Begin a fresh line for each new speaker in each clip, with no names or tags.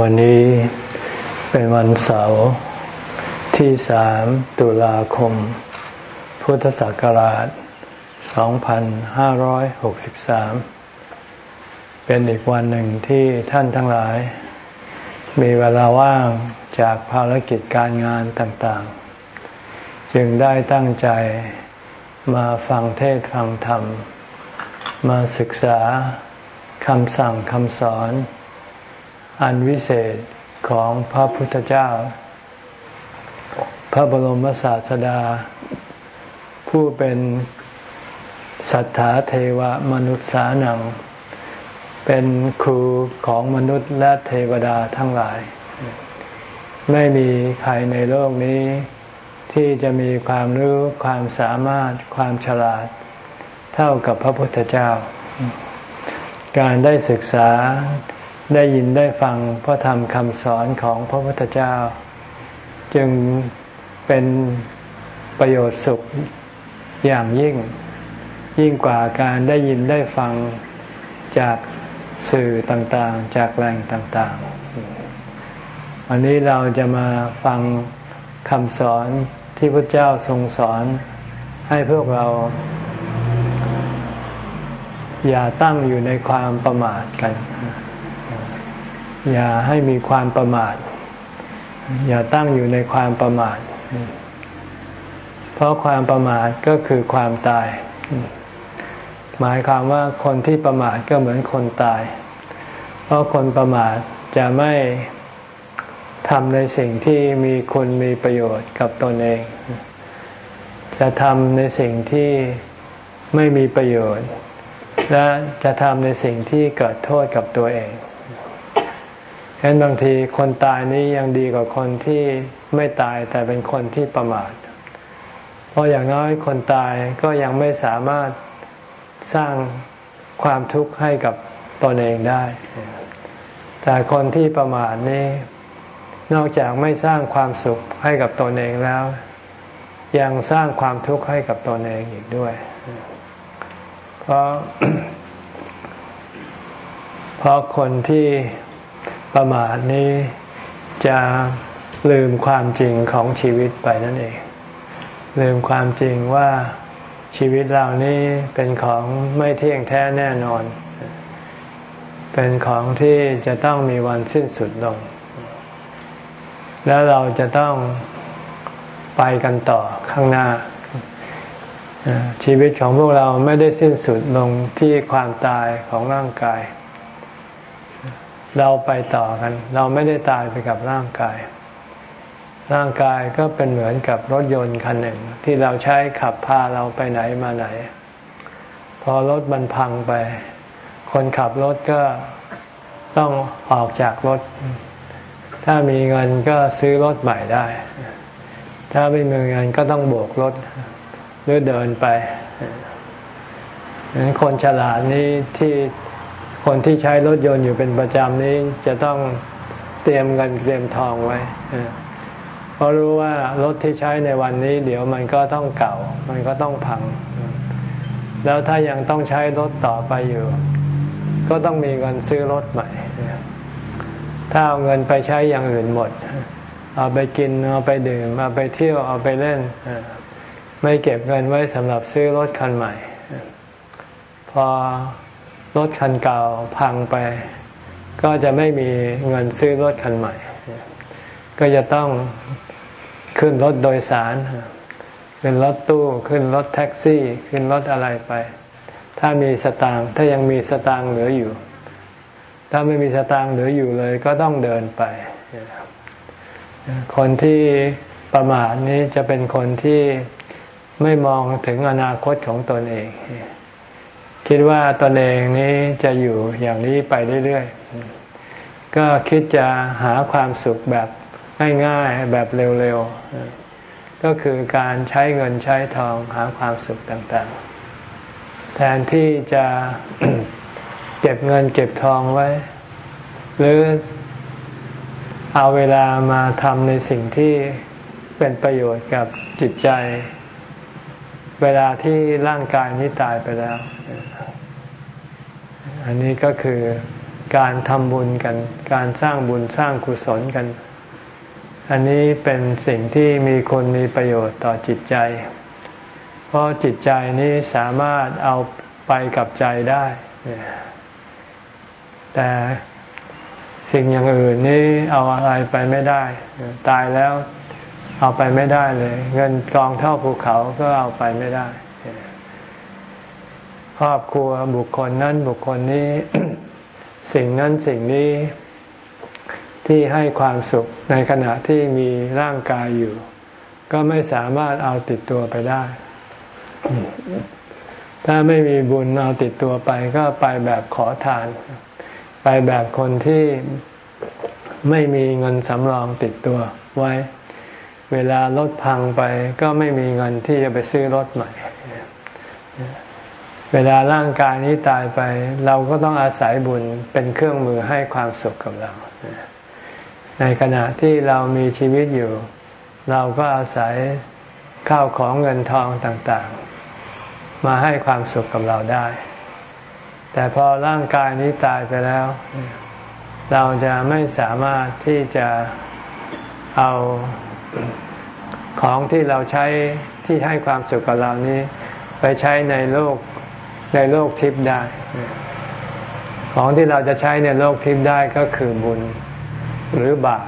วันนี้เป็นวันเสาร์ที่สามตุลาคม พุทธศักราช 2563 เป็นอีกวันหนึ่งที่ท่านทั้งหลาย มีเวลาว่างจากภารกิจการงานต่างๆ จึงได้ตั้งใจมาฟังเทศฟังธรรม มาศึกษาคำสั่งคำสอน อันวิเศษของพระพุทธเจ้า พระบรมศาสดา ผู้เป็นสัทธาเทวมนุษย์สานัง เป็นครูของมนุษย์และเทวดาทั้งหลาย ไม่มีใครในโลกนี้ ที่จะมีความรู้ความสามารถความฉลาด เท่ากับพระพุทธเจ้า การได้ศึกษา ได้ยินได้ฟังพระธรรมคำสอนของพระพุทธเจ้า จึงเป็นประโยชน์สุขอย่างยิ่ง ยิ่งกว่าการได้ยินได้ฟังจากสื่อต่างๆ จากแหล่งต่างๆ วันนี้เราจะมาฟังคำสอนที่พระเจ้าทรงสอนให้พวกเรา อย่าตั้งอยู่ในความประมาทกัน อย่าให้มีความประมาท อย่าตั้งอยู่ในความประมาท เพราะความประมาทก็คือความตาย หมายความว่าคนที่ประมาทก็เหมือนคนตาย เพราะคนประมาทจะไม่ทำในสิ่งที่มีคุณมีประโยชน์กับตนเอง จะทำในสิ่งที่ไม่มีประโยชน์ และจะทำในสิ่งที่เกิดโทษกับตัวเอง ฉะนั้นบางทีคนตายนี้ยังดีกว่าคนที่ไม่ตายแต่เป็นคนที่ประมาท เพราะอย่างน้อยคนตายก็ยังไม่สามารถสร้างความทุกข์ให้กับตนเองได้ แต่คนที่ประมาทนี้ นอกจากไม่สร้างความสุขให้กับตนเองแล้ว ยังสร้างความทุกข์ให้กับตนเองอีกด้วย เพราะ เพราะคนที่ ประมาทนี้จะลืมความจริงของชีวิตไปนั่นเอง ลืมความจริงว่าชีวิตเรานี้เป็นของไม่เที่ยงแท้แน่นอน เป็นของที่จะต้องมีวันสิ้นสุดลง แล้วเราจะต้องไปกันต่อข้างหน้า ชีวิตของพวกเราไม่ได้สิ้นสุดลงที่ความตายของร่างกาย เราไปต่อกัน เราไม่ได้ตายไปกับร่างกาย ร่างกายก็เป็นเหมือนกับรถยนต์คันหนึ่ง ที่เราใช้ขับพาเราไปไหนมาไหน พอรถมันพังไป คนขับรถก็ต้องออกจากรถ ถ้ามีเงินก็ซื้อรถใหม่ได้ ถ้าไม่มีเงินก็ต้องโบกรถหรือเดินไปคนฉลาดนี้ที่ คนที่ใช้รถยนต์อยู่เป็นประจำนี้จะต้องเตรียมเงินเตรียมทองไว้เพราะรู้ว่ารถที่ใช้ในวันนี้ เดี๋ยวมันก็ต้องเก่า มันก็ต้องพัง แล้วถ้ายังต้องใช้รถต่อไปอยู่ ก็ต้องมีเงินซื้อรถใหม่ ถ้าเอาเงินไปใช้อย่างอื่นหมด เอาไปกิน เอาไปดื่ม เอาไปเที่ยว เอาไปเล่น ไม่เก็บเงินไว้สำหรับซื้อรถคันใหม่ พอ รถคันเก่าพังไป ก็จะไม่มีเงินซื้อรถคันใหม่ ก็จะต้องขึ้นรถโดยสารขึ้นรถตู้ขึ้นรถแท็กซี่ ขึ้นรถอะไรไป ถ้ามีสตางค์ถ้ายังมีสตางค์เหลืออยู่ ถ้าไม่มีสตางค์เหลืออยู่เลย ก็ต้องเดินไป คนที่ประมาทนี้จะเป็นคนที่ไม่มองถึงอนาคตของตนเอง คิดว่าตนเองนี้จะอยู่อย่างนี้ไปเรื่อยๆ ก็คิดจะหาความสุขแบบง่ายๆ แบบเร็วๆ ก็คือการใช้เงินใช้ทองหาความสุขต่างๆ แทนที่จะเก็บเงินเก็บทองไว้ หรือเอาเวลามาทำในสิ่งที่เป็นประโยชน์กับจิตใจ เวลาที่ร่างกายนี้ตายไปแล้ว อันนี้ก็คือการทำบุญกัน การสร้างบุญสร้างกุศลกัน อันนี้เป็นสิ่งที่มีคนมีประโยชน์ต่อจิตใจ เพราะจิตใจนี้สามารถเอาไปกับใจได้ แต่สิ่งอย่างอื่นนี้เอาอะไรไปไม่ได้ ตายแล้ว เอาไปไม่ได้เลย เงินกองเท่าภูเขาก็เอาไปไม่ได้ ครอบครัวบุคคลนั้นบุคคลนี้ สิ่งนั้นสิ่งนี้ที่ให้ความสุขในขณะที่มีร่างกายอยู่ ก็ไม่สามารถเอาติดตัวไปได้ ถ้าไม่มีบุญเอาติดตัวไป ก็ไปแบบขอทาน ไปแบบคนที่ไม่มีเงินสำรองติดตัวไว้ เวลารถพังไปก็ไม่มีเงินที่จะไปซื้อรถใหม่ เวลาร่างกายนี้ตายไป เราก็ต้องอาศัยบุญเป็นเครื่องมือให้ความสุขกับเรา ในขณะที่เรามีชีวิตอยู่ เราก็อาศัยข้าวของเงินทองต่างๆ มาให้ความสุขกับเราได้ แต่พอร่างกายนี้ตายไปแล้ว เราจะไม่สามารถที่จะเอา ของที่เราใช้ที่ให้ความสุขกับเรานี้ ไปใช้ในโลกในโลกทิพย์ได้ ของที่เราจะใช้ในโลกทิพย์ได้ก็คือบุญหรือบาป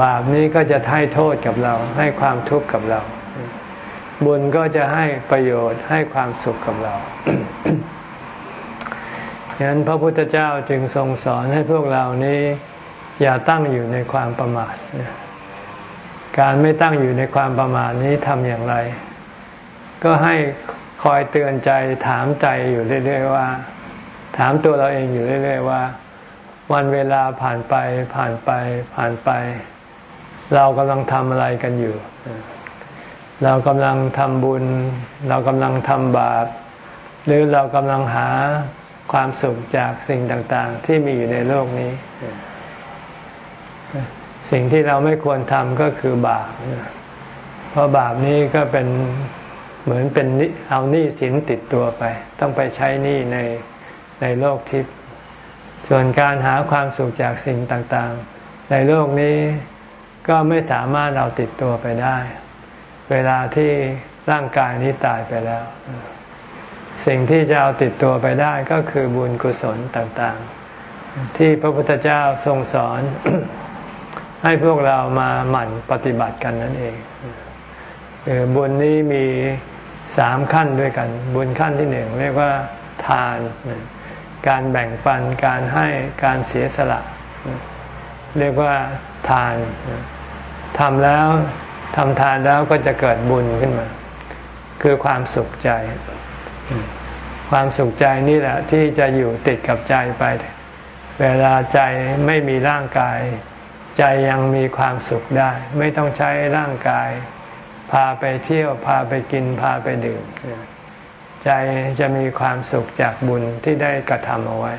บาปนี้ก็จะให้โทษกับเรา ให้ความทุกข์กับเรา บุญก็จะให้ประโยชน์ให้ความสุขกับเราฉะนั้นพระพุทธเจ้าจึงทรงสอนให้พวกเรานี้ อย่าตั้งอยู่ในความประมาท การไม่ตั้งอยู่ในความประมาทนี้ทำอย่างไร ก็ให้คอยเตือนใจถามใจอยู่เรื่อยๆว่า ถามตัวเราเองอยู่เรื่อยๆว่า วันเวลาผ่านไปผ่านไปผ่านไป เรากำลังทำอะไรกันอยู่ เรากำลังทำบุญ เรากำลังทำบาป หรือเรากำลังหาความสุขจากสิ่งต่างๆ ที่มีอยู่ในโลกนี้ สิ่งที่เราไม่ควรทำก็คือบาป เพราะบาปนี้ก็เป็นเหมือนเป็นเอาหนี้สินติดตัวไป ต้องไปใช้หนี้ในในโลกทิพย์ส่วนการหาความสุขจากสิ่งต่างๆ ในโลกนี้ก็ไม่สามารถเอาติดตัวไปได้ เวลาที่ร่างกายนี้ตายไปแล้ว สิ่งที่จะเอาติดตัวไปได้ก็คือบุญกุศลต่างๆ ที่พระพุทธเจ้าทรงสอน ให้พวกเรามาหมั่นปฏิบัติกันนั่นเองบุญนี้มีสามขั้นด้วยกัน บุญขั้นที่หนึ่งเรียกว่าทาน การแบ่งปันการให้การเสียสละ เรียกว่าทานทำแล้วทำทานแล้วก็จะเกิดบุญขึ้นมา คือความสุขใจ ความสุขใจนี่แหละที่จะอยู่ติดกับใจไป เวลาใจไม่มีร่างกาย ใจยังมีความสุขได้ ไม่ต้องใช้ร่างกาย พาไปเที่ยวพาไปกินพาไปดื่ม ใจจะมีความสุขจากบุญที่ได้กระทำเอาไว้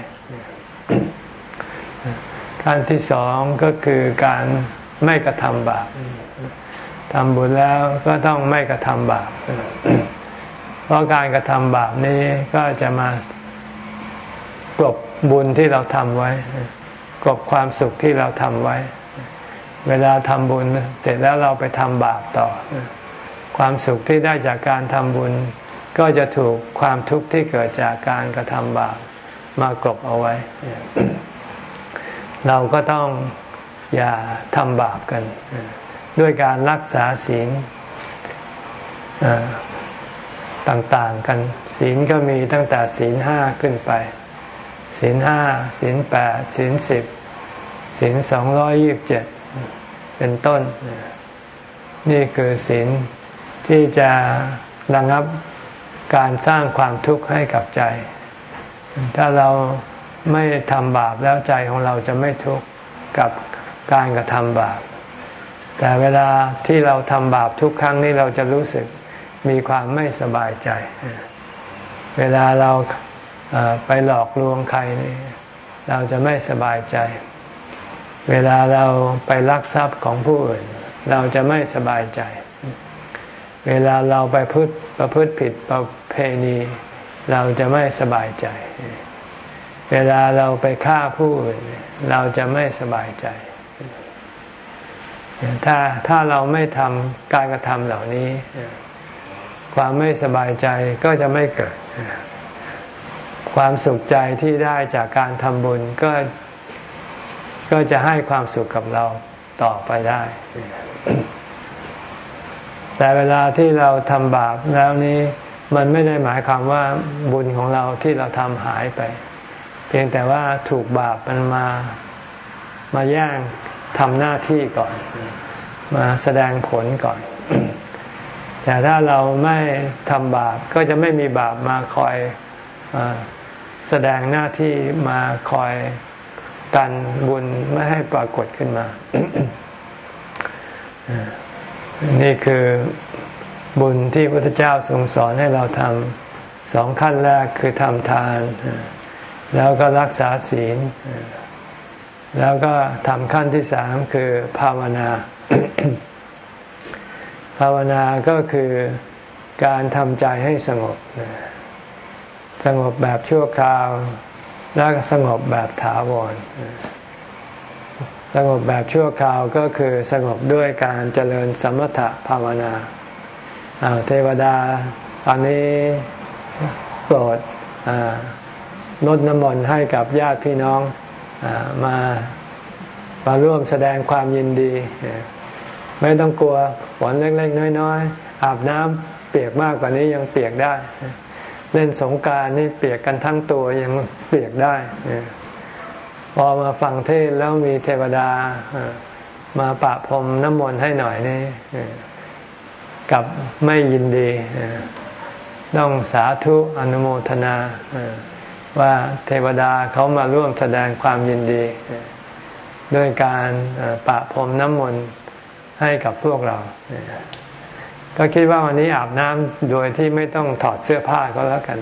ขั้นที่สองก็คือการไม่กระทำบาปทำบุญแล้วก็ต้องไม่กระทำบาป เพราะการกระทำบาปนี้ก็จะมากลบบุญที่เราทำไว้กลบความสุขที่เราทำไว้ เวลาทำบุญเสร็จแล้วเราไปทำบาปต่อ ความสุขที่ได้จากการทำบุญ ก็จะถูกความทุกข์ที่เกิดจากการกระทำบาปมากรบเอาไว้ เราก็ต้องอย่าทำบาปกัน ด้วยการรักษาศีลต่างๆกัน ศีลก็มีตั้งแต่ศีลห้าขึ้นไป ศีลห้าศีลแปดศีลสิบศีลสองร้อยยิบเจ็ด เป็นต้น นี่คือศีลที่จะระงับการสร้างความทุกข์ให้กับใจ ถ้าเราไม่ทำบาปแล้วใจของเราจะไม่ทุกข์กับการกระทำบาป แต่เวลาที่เราทำบาปทุกครั้งนี้เราจะรู้สึกมีความไม่สบายใจ เวลาเราไปหลอกลวงใครนี่เราจะไม่สบายใจ เวลาเราไปลักทรัพย์ของผู้อื่น เราจะไม่สบายใจ เวลาเราไปพฤติประพฤติผิดประเพณี เราจะไม่สบายใจ เวลาเราไปฆ่าผู้อื่น เราจะไม่สบายใจ ถ้าถ้าเราไม่ทำการกระทำเหล่านี้ ความไม่สบายใจก็จะไม่เกิด ความสุขใจที่ได้จากการทำบุญก็ ก็จะให้ความสุขกับเราต่อไปได้ แต่เวลาที่เราทำบาปแล้วนี้มันไม่ได้หมายความว่าบุญของเราที่เราทำหายไป เพียงแต่ว่าถูกบาปมันมามาแย่งทำหน้าที่ก่อน มาแสดงผลก่อน แต่ถ้าเราไม่ทำบาปก็จะไม่มีบาปมาคอยอแสดงหน้าที่มาคอย กันบุญไม่ให้ปรากฏขึ้นมา นี่คือบุญที่พระพุทธเจ้าทรงสอนให้เราทำสองขั้นแรกคือทำทาน แล้วก็รักษาศีล แล้วก็ทำขั้นที่สามคือภาวนา ภาวนาก็คือการทำใจให้สงบ สงบแบบชั่วคราว และสงบแบบถาวร สงบแบบชั่วคราวก็คือสงบด้วยการเจริญสมถะภาวนาเทวดาตอนนี้โปรดลดน้ำมนต์ให้กับญาติพี่น้องอมามาร่วมแสดงความยินดี ไม่ต้องกลัวฝนเล็กๆน้อยๆอาบน้ำเปียกมากกว่านี้ยังเปียกได้ เล่นสงการนี่เปียกกันทั้งตัวยังเปียกได้พอมาฟังเทศแล้วมีเทวดามาปะพรมน้ำมนต์ให้หน่อยนี่กับไม่ยินดีต้องสาธุอนุโมทนาว่าเทวดาเขามาร่วมแสดงความยินดีด้วยการปะพรมน้ำมนต์ให้กับพวกเรา ก็คิดว่าวันนี้อาบน้ำโดยที่ไม่ต้องถอดเสื้อผ้าก็แล้วกัน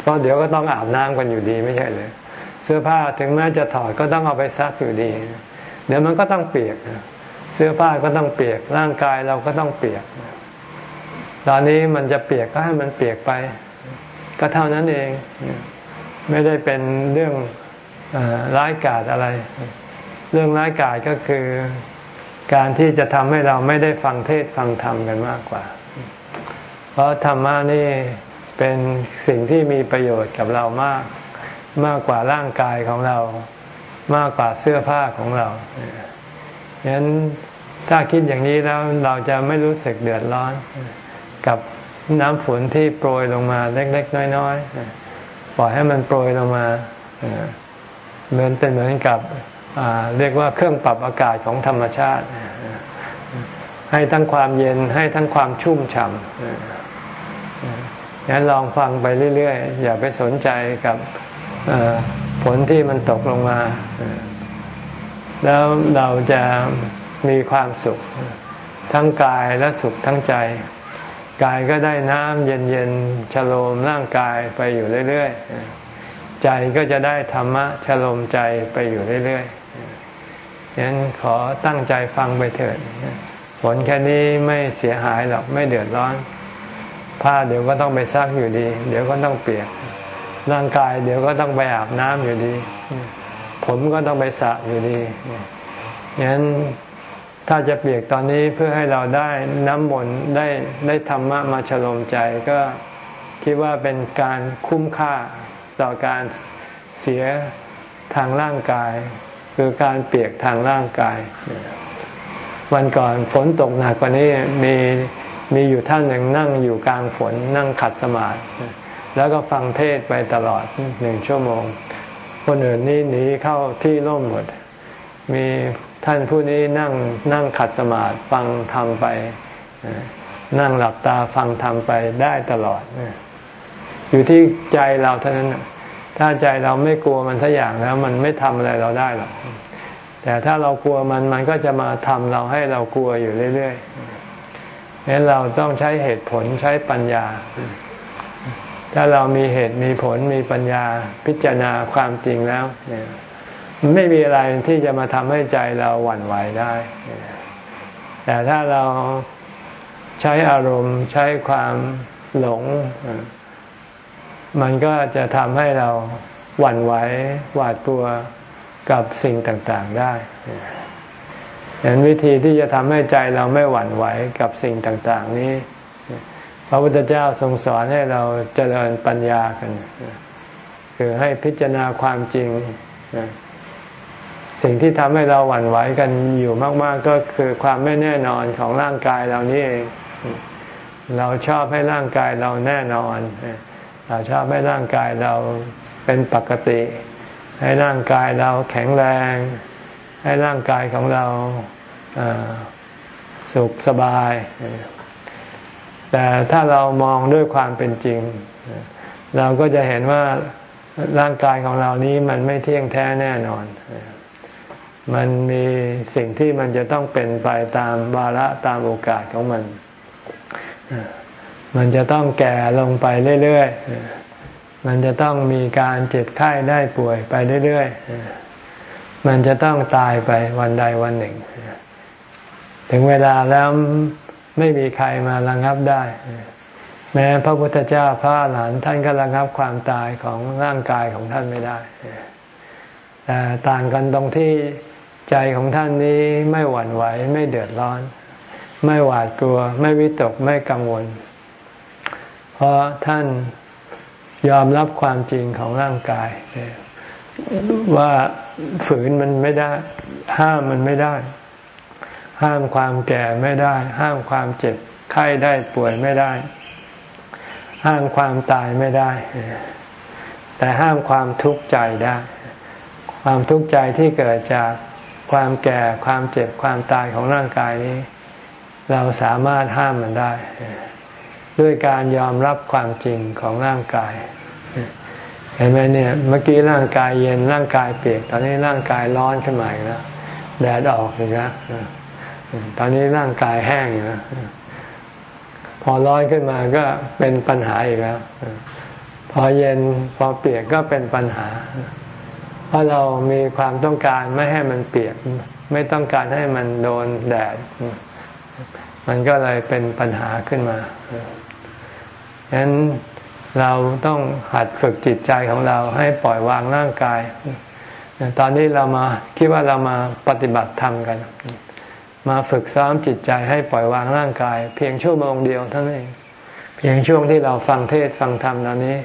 เพราะเดี๋ยวก็ต้องอาบน้ำกันอยู่ดีไม่ใช่เลย เสื้อผ้าถึงแม้จะถอดก็ต้องเอาไปซักอยู่ดี เดี๋ยวมันก็ต้องเปียก เสื้อผ้าก็ต้องเปียก ร่างกายเราก็ต้องเปียก ตอนนี้มันจะเปียกก็ให้มันเปียกไป ก็เท่านั้นเอง ไม่ได้เป็นเรื่องร้ายกาจอะไร เรื่องร้ายกาจก็คือ การที่จะทำให้เราไม่ได้ฟังเทศฟังธรรมกันมากกว่า เพราะธรรมะนี่เป็นสิ่งที่มีประโยชน์กับเรามาก มากกว่าร่างกายของเรา มากกว่าเสื้อผ้าของเราฉะนั้นถ้าคิดอย่างนี้แล้วเราจะไม่รู้สึกเดือดร้อน กับน้ำฝนที่โปรยลงมาเล็ก ๆ น้อย ๆ ปล่อยให้มันโปรยลงมาเหมือนเป็นเหมือนกับ เรียกว่าเครื่องปรับอากาศของธรรมชาติ ให้ทั้งความเย็นให้ทั้งความชุ่มฉ่ำงั้นลองฟังไปเรื่อยๆ อย่าไปสนใจกับฝนที่มันตกลงมา แล้วเราจะมีความสุข ทั้งกายและสุขทั้งใจ กายก็ได้น้ำเย็นๆชโลมร่างกายไปอยู่เรื่อยๆ ใจก็จะได้ธรรมะชโลมใจไปอยู่เรื่อยๆ ฉะนั้นขอตั้งใจฟังไปเถิดฝนแค่นี้ไม่เสียหายหรอกไม่เดือดร้อนผ้าเดี๋ยวก็ต้องไปซักอยู่ดี เดี๋ยวก็ต้องเปียกร่างกาย เดี๋ยวก็ต้องไปอาบน้ำอยู่ดี ผมก็ต้องไปสระอยู่ดีฉะนั้นถ้าจะเปียกตอนนี้เพื่อให้เราได้น้ำมนต์ได้ได้ธรรมะมาฉลมใจก็คิดว่าเป็นการคุ้มค่าต่อการเสียทางร่างกาย คือการเปียกทางร่างกาย วันก่อนฝนตกหนักกว่านี้มีมีอยู่ท่านหนึ่งนั่งอยู่กลางฝนนั่งขัดสมาธิแล้วก็ฟังเทศไปตลอดหนึ่งชั่วโมง คนอื่นนี่หนีเข้าที่ร่มหมด มีท่านผู้นี้นั่งนั่งขัดสมาธิฟังทำไป นั่งหลับตาฟังทำไปได้ตลอด อยู่ที่ใจเราเท่านั้น ถ้าใจเราไม่กลัวมันสักอย่างแล้ว มันไม่ทำอะไรเราได้หรอกแต่ถ้าเรากลัวมันมันก็จะมาทำเราให้เรากลัวอยู่เรื่อยๆงั้นเราต้องใช้เหตุผลใช้ปัญญา ถ้าเรามีเหตุมีผลมีปัญญาพิจารณาความจริงแล้วมันไม่มีอะไรที่จะมาทำให้ใจเราหวั่นไหวได้ แต่ถ้าเราใช้อารมณ์ใช้ความหลง มันก็จะทำให้เราหวั่นไหวหวาดกลัวกับสิ่งต่างๆได้เห็นวิธีที่จะทำให้ใจเราไม่หวั่นไหวกับสิ่งต่างๆนี้ พระพุทธเจ้าทรงสอนให้เราเจริญปัญญากัน คือให้พิจารณาความจริง สิ่งที่ทำให้เราหวั่นไหวกันอยู่มาก ๆ ก็คือความไม่แน่นอนของร่างกายเรานี่เอง เราชอบให้ร่างกายเราแน่นอน เราชอบให้ร่างกายเราเป็นปกติ ให้ร่างกายเราแข็งแรง ให้ร่างกายของเราสุขสบาย แต่ถ้าเรามองด้วยความเป็นจริง เราก็จะเห็นว่าร่างกายของเรานี้มันไม่เที่ยงแท้แน่นอน มันมีสิ่งที่มันจะต้องเป็นไปตามวาระตามโอกาสของมัน มันจะต้องแก่ลงไปเรื่อยๆ มันจะต้องมีการเจ็บไข้ได้ป่วยไปเรื่อยๆ มันจะต้องตายไปวันใดวันหนึ่ง ถึงเวลาแล้วไม่มีใครมาระงับได้ แม้พระพุทธเจ้าพระหลานท่านก็ระงับความตายของร่างกายของท่านไม่ได้แต่ต่างกันตรงที่ใจของท่านนี้ไม่หวั่นไหวไม่เดือดร้อน ไม่หวาดกลัว ไม่วิตกไม่กังวล เพราะท่านยอมรับความจริงของร่างกาย ว่าฝืนมันไม่ได้ ห้ามมันไม่ได้ ห้ามความแก่ไม่ได้ ห้ามความเจ็บไข้ได้ป่วยไม่ได้ ห้ามความตายไม่ได้ แต่ห้ามความทุกข์ใจได้ ความทุกข์ใจที่เกิดจากความแก่ความเจ็บความตายของร่างกายนี้ เราสามารถห้ามมันได้ ด้วยการยอมรับความจริงของร่างกาย เห็นไหมเนี่ยเมื่อกี้ร่างกายเย็นร่างกายเปียก ตอนนี้ร่างกายร้อนขึ้นมาอีกแล้วแดดออกอีกแล้วตอนนี้ร่างกายแห้งอยู่แล้วพอร้อนขึ้นมาก็เป็นปัญหาอีกแล้ว พอเย็นพอเปียกก็เป็นปัญหา เพราะเรามีความต้องการไม่ให้มันเปียก ไม่ต้องการให้มันโดนแดด มันก็เลยเป็นปัญหาขึ้นมา ฉะนั้นเราต้องหัดฝึกจิตใจของเราให้ปล่อยวางร่างกาย ตอนนี้เรามาคิดว่าเรามาปฏิบัติธรรมกัน มาฝึกซ้อมจิตใจให้ปล่อยวางร่างกาย เพียงชั่วโมงเดียวเท่านั้นเอง เพียงช่วงที่เราฟังเทศฟังธรรมตอนนี้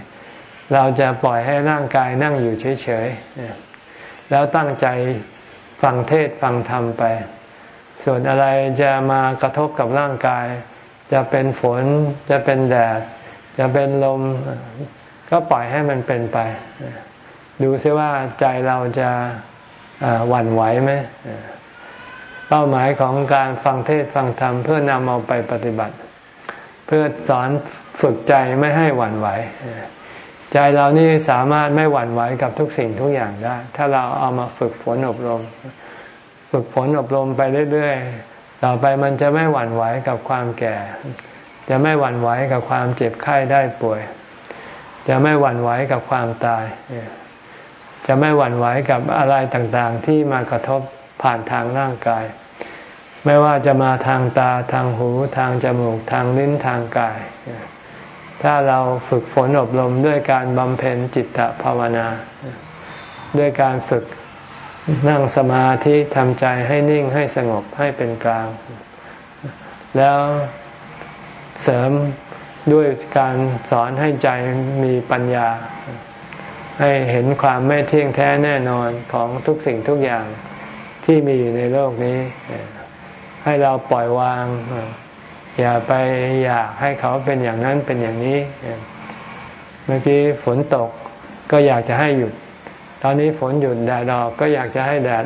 เราจะปล่อยให้ร่างกายนั่งอยู่เฉยๆ แล้วตั้งใจฟังเทศฟังธรรมไป ส่วนอะไรจะมากระทบกับร่างกาย จะเป็นฝนจะเป็นแดด จะเป็นลมก็ปล่อยให้มันเป็นไป ดูซิว่าใจเราจะหวั่นไหวไหมเป้าหมายของการฟังเทศฟังธรรมเพื่อนำเอาไปปฏิบัติ เพื่อสอนฝึกใจไม่ให้หวั่นไหว ใจเรานี่สามารถไม่หวั่นไหวกับทุกสิ่งทุกอย่างได้ ถ้าเราเอามาฝึกฝนอบรม ฝึกฝนอบรมไปเรื่อยๆ ต่อไปมันจะไม่หวั่นไหวกับความแก่ จะไม่หวั่นไหวกับความเจ็บไข้ได้ป่วย จะไม่หวั่นไหวกับความตาย จะไม่หวั่นไหวกับอะไรต่างๆ ที่มากระทบผ่านทางร่างกาย ไม่ว่าจะมาทางตาทางหูทางจมูกทางลิ้นทางกาย ถ้าเราฝึกฝนอบรมด้วยการบำเพ็ญจิตตภาวนา ด้วยการฝึกนั่งสมาธิทำใจให้นิ่งให้สงบให้เป็นกลาง แล้ว เสริมด้วยการสอนให้ใจมีปัญญา ให้เห็นความไม่เที่ยงแท้แน่นอนของทุกสิ่งทุกอย่างที่มีอยู่ในโลกนี้ ให้เราปล่อยวาง อย่าไปอยากให้เขาเป็นอย่างนั้นเป็นอย่างนี้ เมื่อกี้ฝนตกก็อยากจะให้หยุด ตอนนี้ฝนหยุดแดดออกก็อยากจะให้แดด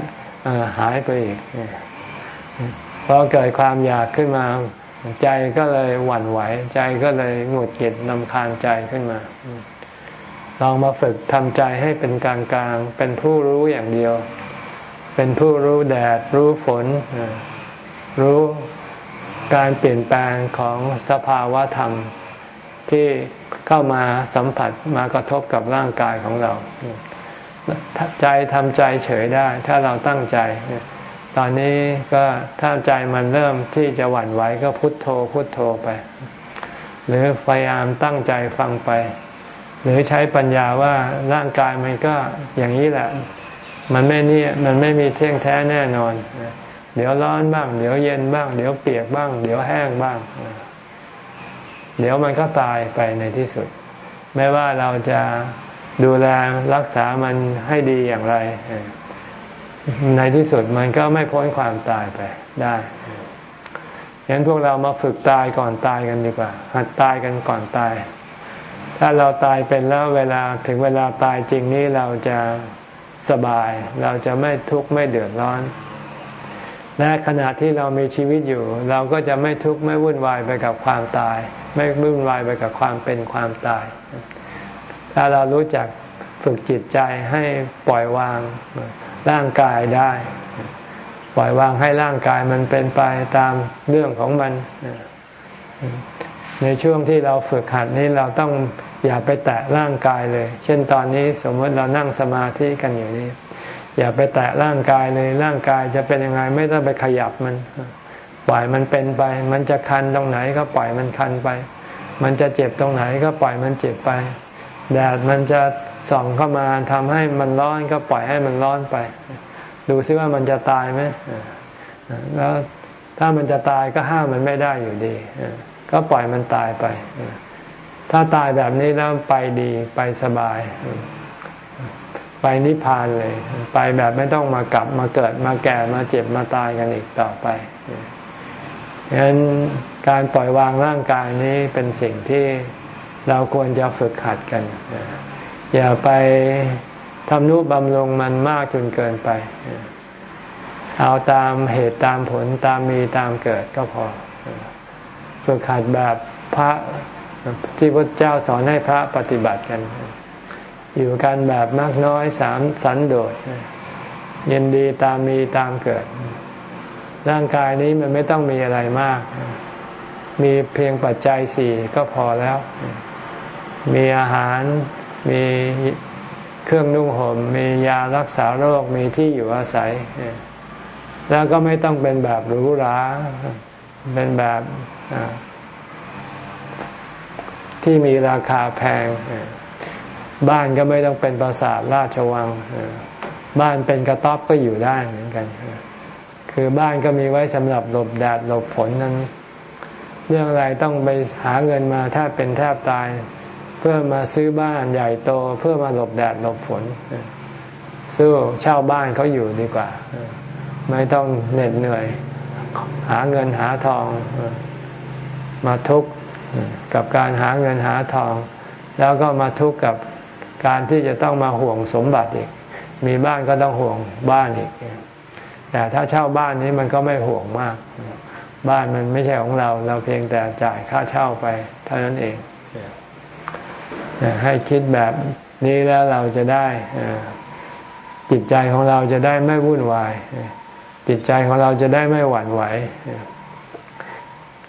หายไปอีกพอเกิดความอยากขึ้นมา ใจก็เลยหวั่นไหว ใจก็เลยหงุดหงิดนำคาญใจขึ้นมา ลองมาฝึกทำใจให้เป็นกลางกลางเป็นผู้รู้อย่างเดียว เป็นผู้รู้แดด รู้ฝน รู้การเปลี่ยนแปลงของสภาวะธรรม ที่เข้ามาสัมผัสมากระทบกับร่างกายของเรา ใจทำใจเฉยได้ ถ้าเราตั้งใจ ตอนนี้ก็ถ้าใจมันเริ่มที่จะหวั่นไหวก็พุทโธพุทโธไป หรือพยายามตั้งใจฟังไป หรือใช้ปัญญาว่าร่างกายมันก็อย่างนี้แหละ มันไม่นี่มันไม่มีเที่ยงแท้แน่นอน เดี๋ยวร้อนบ้าง เดี๋ยวเย็นบ้าง เดี๋ยวเปียกบ้าง เดี๋ยวแห้งบ้าง เดี๋ยวมันก็ตายไปในที่สุด ไม่ว่าเราจะดูแลรักษามันให้ดีอย่างไร ในที่สุดมันก็ไม่พ้นความตายไปได้ฉะนั้นพวกเรามาฝึกตายก่อนตายกันดีกว่า หัดตายกันก่อนตาย ถ้าเราตายเป็นแล้วเวลาถึงเวลาตายจริงนี้เราจะสบาย เราจะไม่ทุกข์ไม่เดือดร้อน และขณะที่เรามีชีวิตอยู่ เราก็จะไม่ทุกข์ไม่วุ่นวายไปกับความตาย ไม่วุ่นวายไปกับความเป็นความตาย ถ้าเรารู้จัก ฝึกจิตใจให้ปล่อยวางร่างกายได้ ปล่อยวางให้ร่างกายมันเป็นไปตามเรื่องของมัน ในช่วงที่เราฝึกหัดนี้เราต้องอย่าไปแตะร่างกายเลย เช่นตอนนี้สมมติเรานั่งสมาธิกันอยู่นี้ อย่าไปแตะร่างกายเลยร่างกายจะเป็นยังไงไม่ต้องไปขยับมัน ปล่อยมันเป็นไป มันจะคันตรงไหนก็ปล่อยมันคันไป มันจะเจ็บตรงไหนก็ปล่อยมันเจ็บไปแดดมันจะ ส่องเข้ามาทำให้มันร้อนก็ปล่อยให้มันร้อนไป ดูซิว่ามันจะตายไหมแล้วถ้ามันจะตายก็ห้ามมันไม่ได้อยู่ดี ก็ปล่อยมันตายไป ถ้าตายแบบนี้แล้วไปดีไปสบาย ไปนิพพานเลย ไปแบบไม่ต้องมากลับมาเกิดมาแก่มาเจ็บมาตายกันอีกต่อไปฉะนั้นการปล่อยวางร่างกายนี้เป็นสิ่งที่เราควรจะฝึกหัดกัน อย่าไปทำนุบำรุงมันมากจนเกินไป เอาตามเหตุตามผลตามมีตามเกิดก็พอฝึกหัดแบบพระที่พระเจ้าสอนให้พระปฏิบัติกัน อยู่กันแบบมากน้อยสามสันโดษยินดีตามมีตามเกิด ร่างกายนี้มันไม่ต้องมีอะไรมาก มีเพียงปัจจัยสี่ก็พอแล้ว มีอาหาร มีเครื่องนุ่งห่มมียารักษาโรคมีที่อยู่อาศัย แล้วก็ไม่ต้องเป็นแบบหรูหราเป็นแบบที่มีราคาแพง บ้านก็ไม่ต้องเป็นปราสาทราชวัง บ้านเป็นกระต๊อบก็อยู่ได้เหมือนกัน คือบ้านก็มีไว้สำหรับหลบแดดหลบฝนนั้น เรื่องอะไรต้องไปหาเงินมาแทบเป็นแทบตาย พื่อมาซื้อบ้านใหญ่โตเพื่อมาหลบแดดหลบฝนซื้อเช่าบ้านเขาอยู่ดีกว่า ไม่ต้องเหน็ดเหนื่อย หาเงินหาทอง มาทุกข์กับการหาเงินหาทอง แล้วก็มาทุกข์กับการที่จะต้องมาห่วงสมบัติอีก มีบ้านก็ต้องห่วงบ้านอีก แต่ถ้าเช่าบ้านนี้มันก็ไม่ห่วงมาก บ้านมันไม่ใช่ของเรา เราเพียงแต่จ่ายค่าเช่าไปเท่านั้นเอง ให้คิดแบบนี้แล้วเราจะได้จิตใจของเราจะได้ไม่วุ่นวาย จิตใจของเราจะได้ไม่หวั่นไหว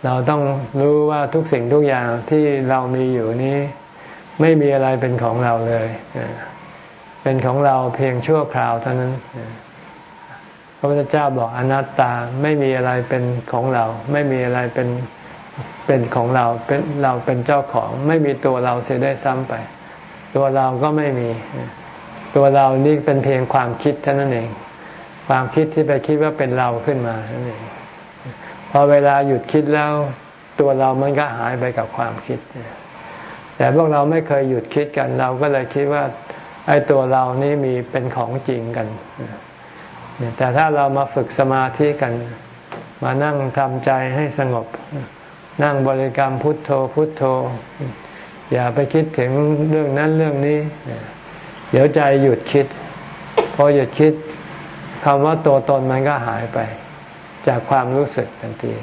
เราต้องรู้ว่าทุกสิ่งทุกอย่างที่เรามีอยู่นี้ ไม่มีอะไรเป็นของเราเลย เป็นของเราเพียงชั่วคราวเท่านั้นพระพุทธเจ้าบอกอนัตตาไม่มีอะไรเป็นของเรา ไม่มีอะไรเป็น เป็นของเราเป็นเราเป็นเจ้าของไม่มีตัวเราเสียได้ซ้ำไป ตัวเราก็ไม่มี ตัวเรานี่เป็นเพียงความคิดเท่านั้นเอง ความคิดที่ไปคิดว่าเป็นเราขึ้นมาเท่านั้นเองพอเวลาหยุดคิดแล้ว ตัวเรามันก็หายไปกับความคิด แต่พวกเราไม่เคยหยุดคิดกันเราก็เลยคิดว่าไอ้ตัวเรานี่มีเป็นของจริงกัน แต่ถ้าเรามาฝึกสมาธิกัน มานั่งทำใจให้สงบ นั่งบริกรรมพุทโธพุทโธ อย่าไปคิดถึงเรื่องนั้นเรื่องนี้ เดี๋ยวใจหยุดคิด พอหยุดคิดคำว่าตัวตนมันก็หายไป จากความรู้สึกทันที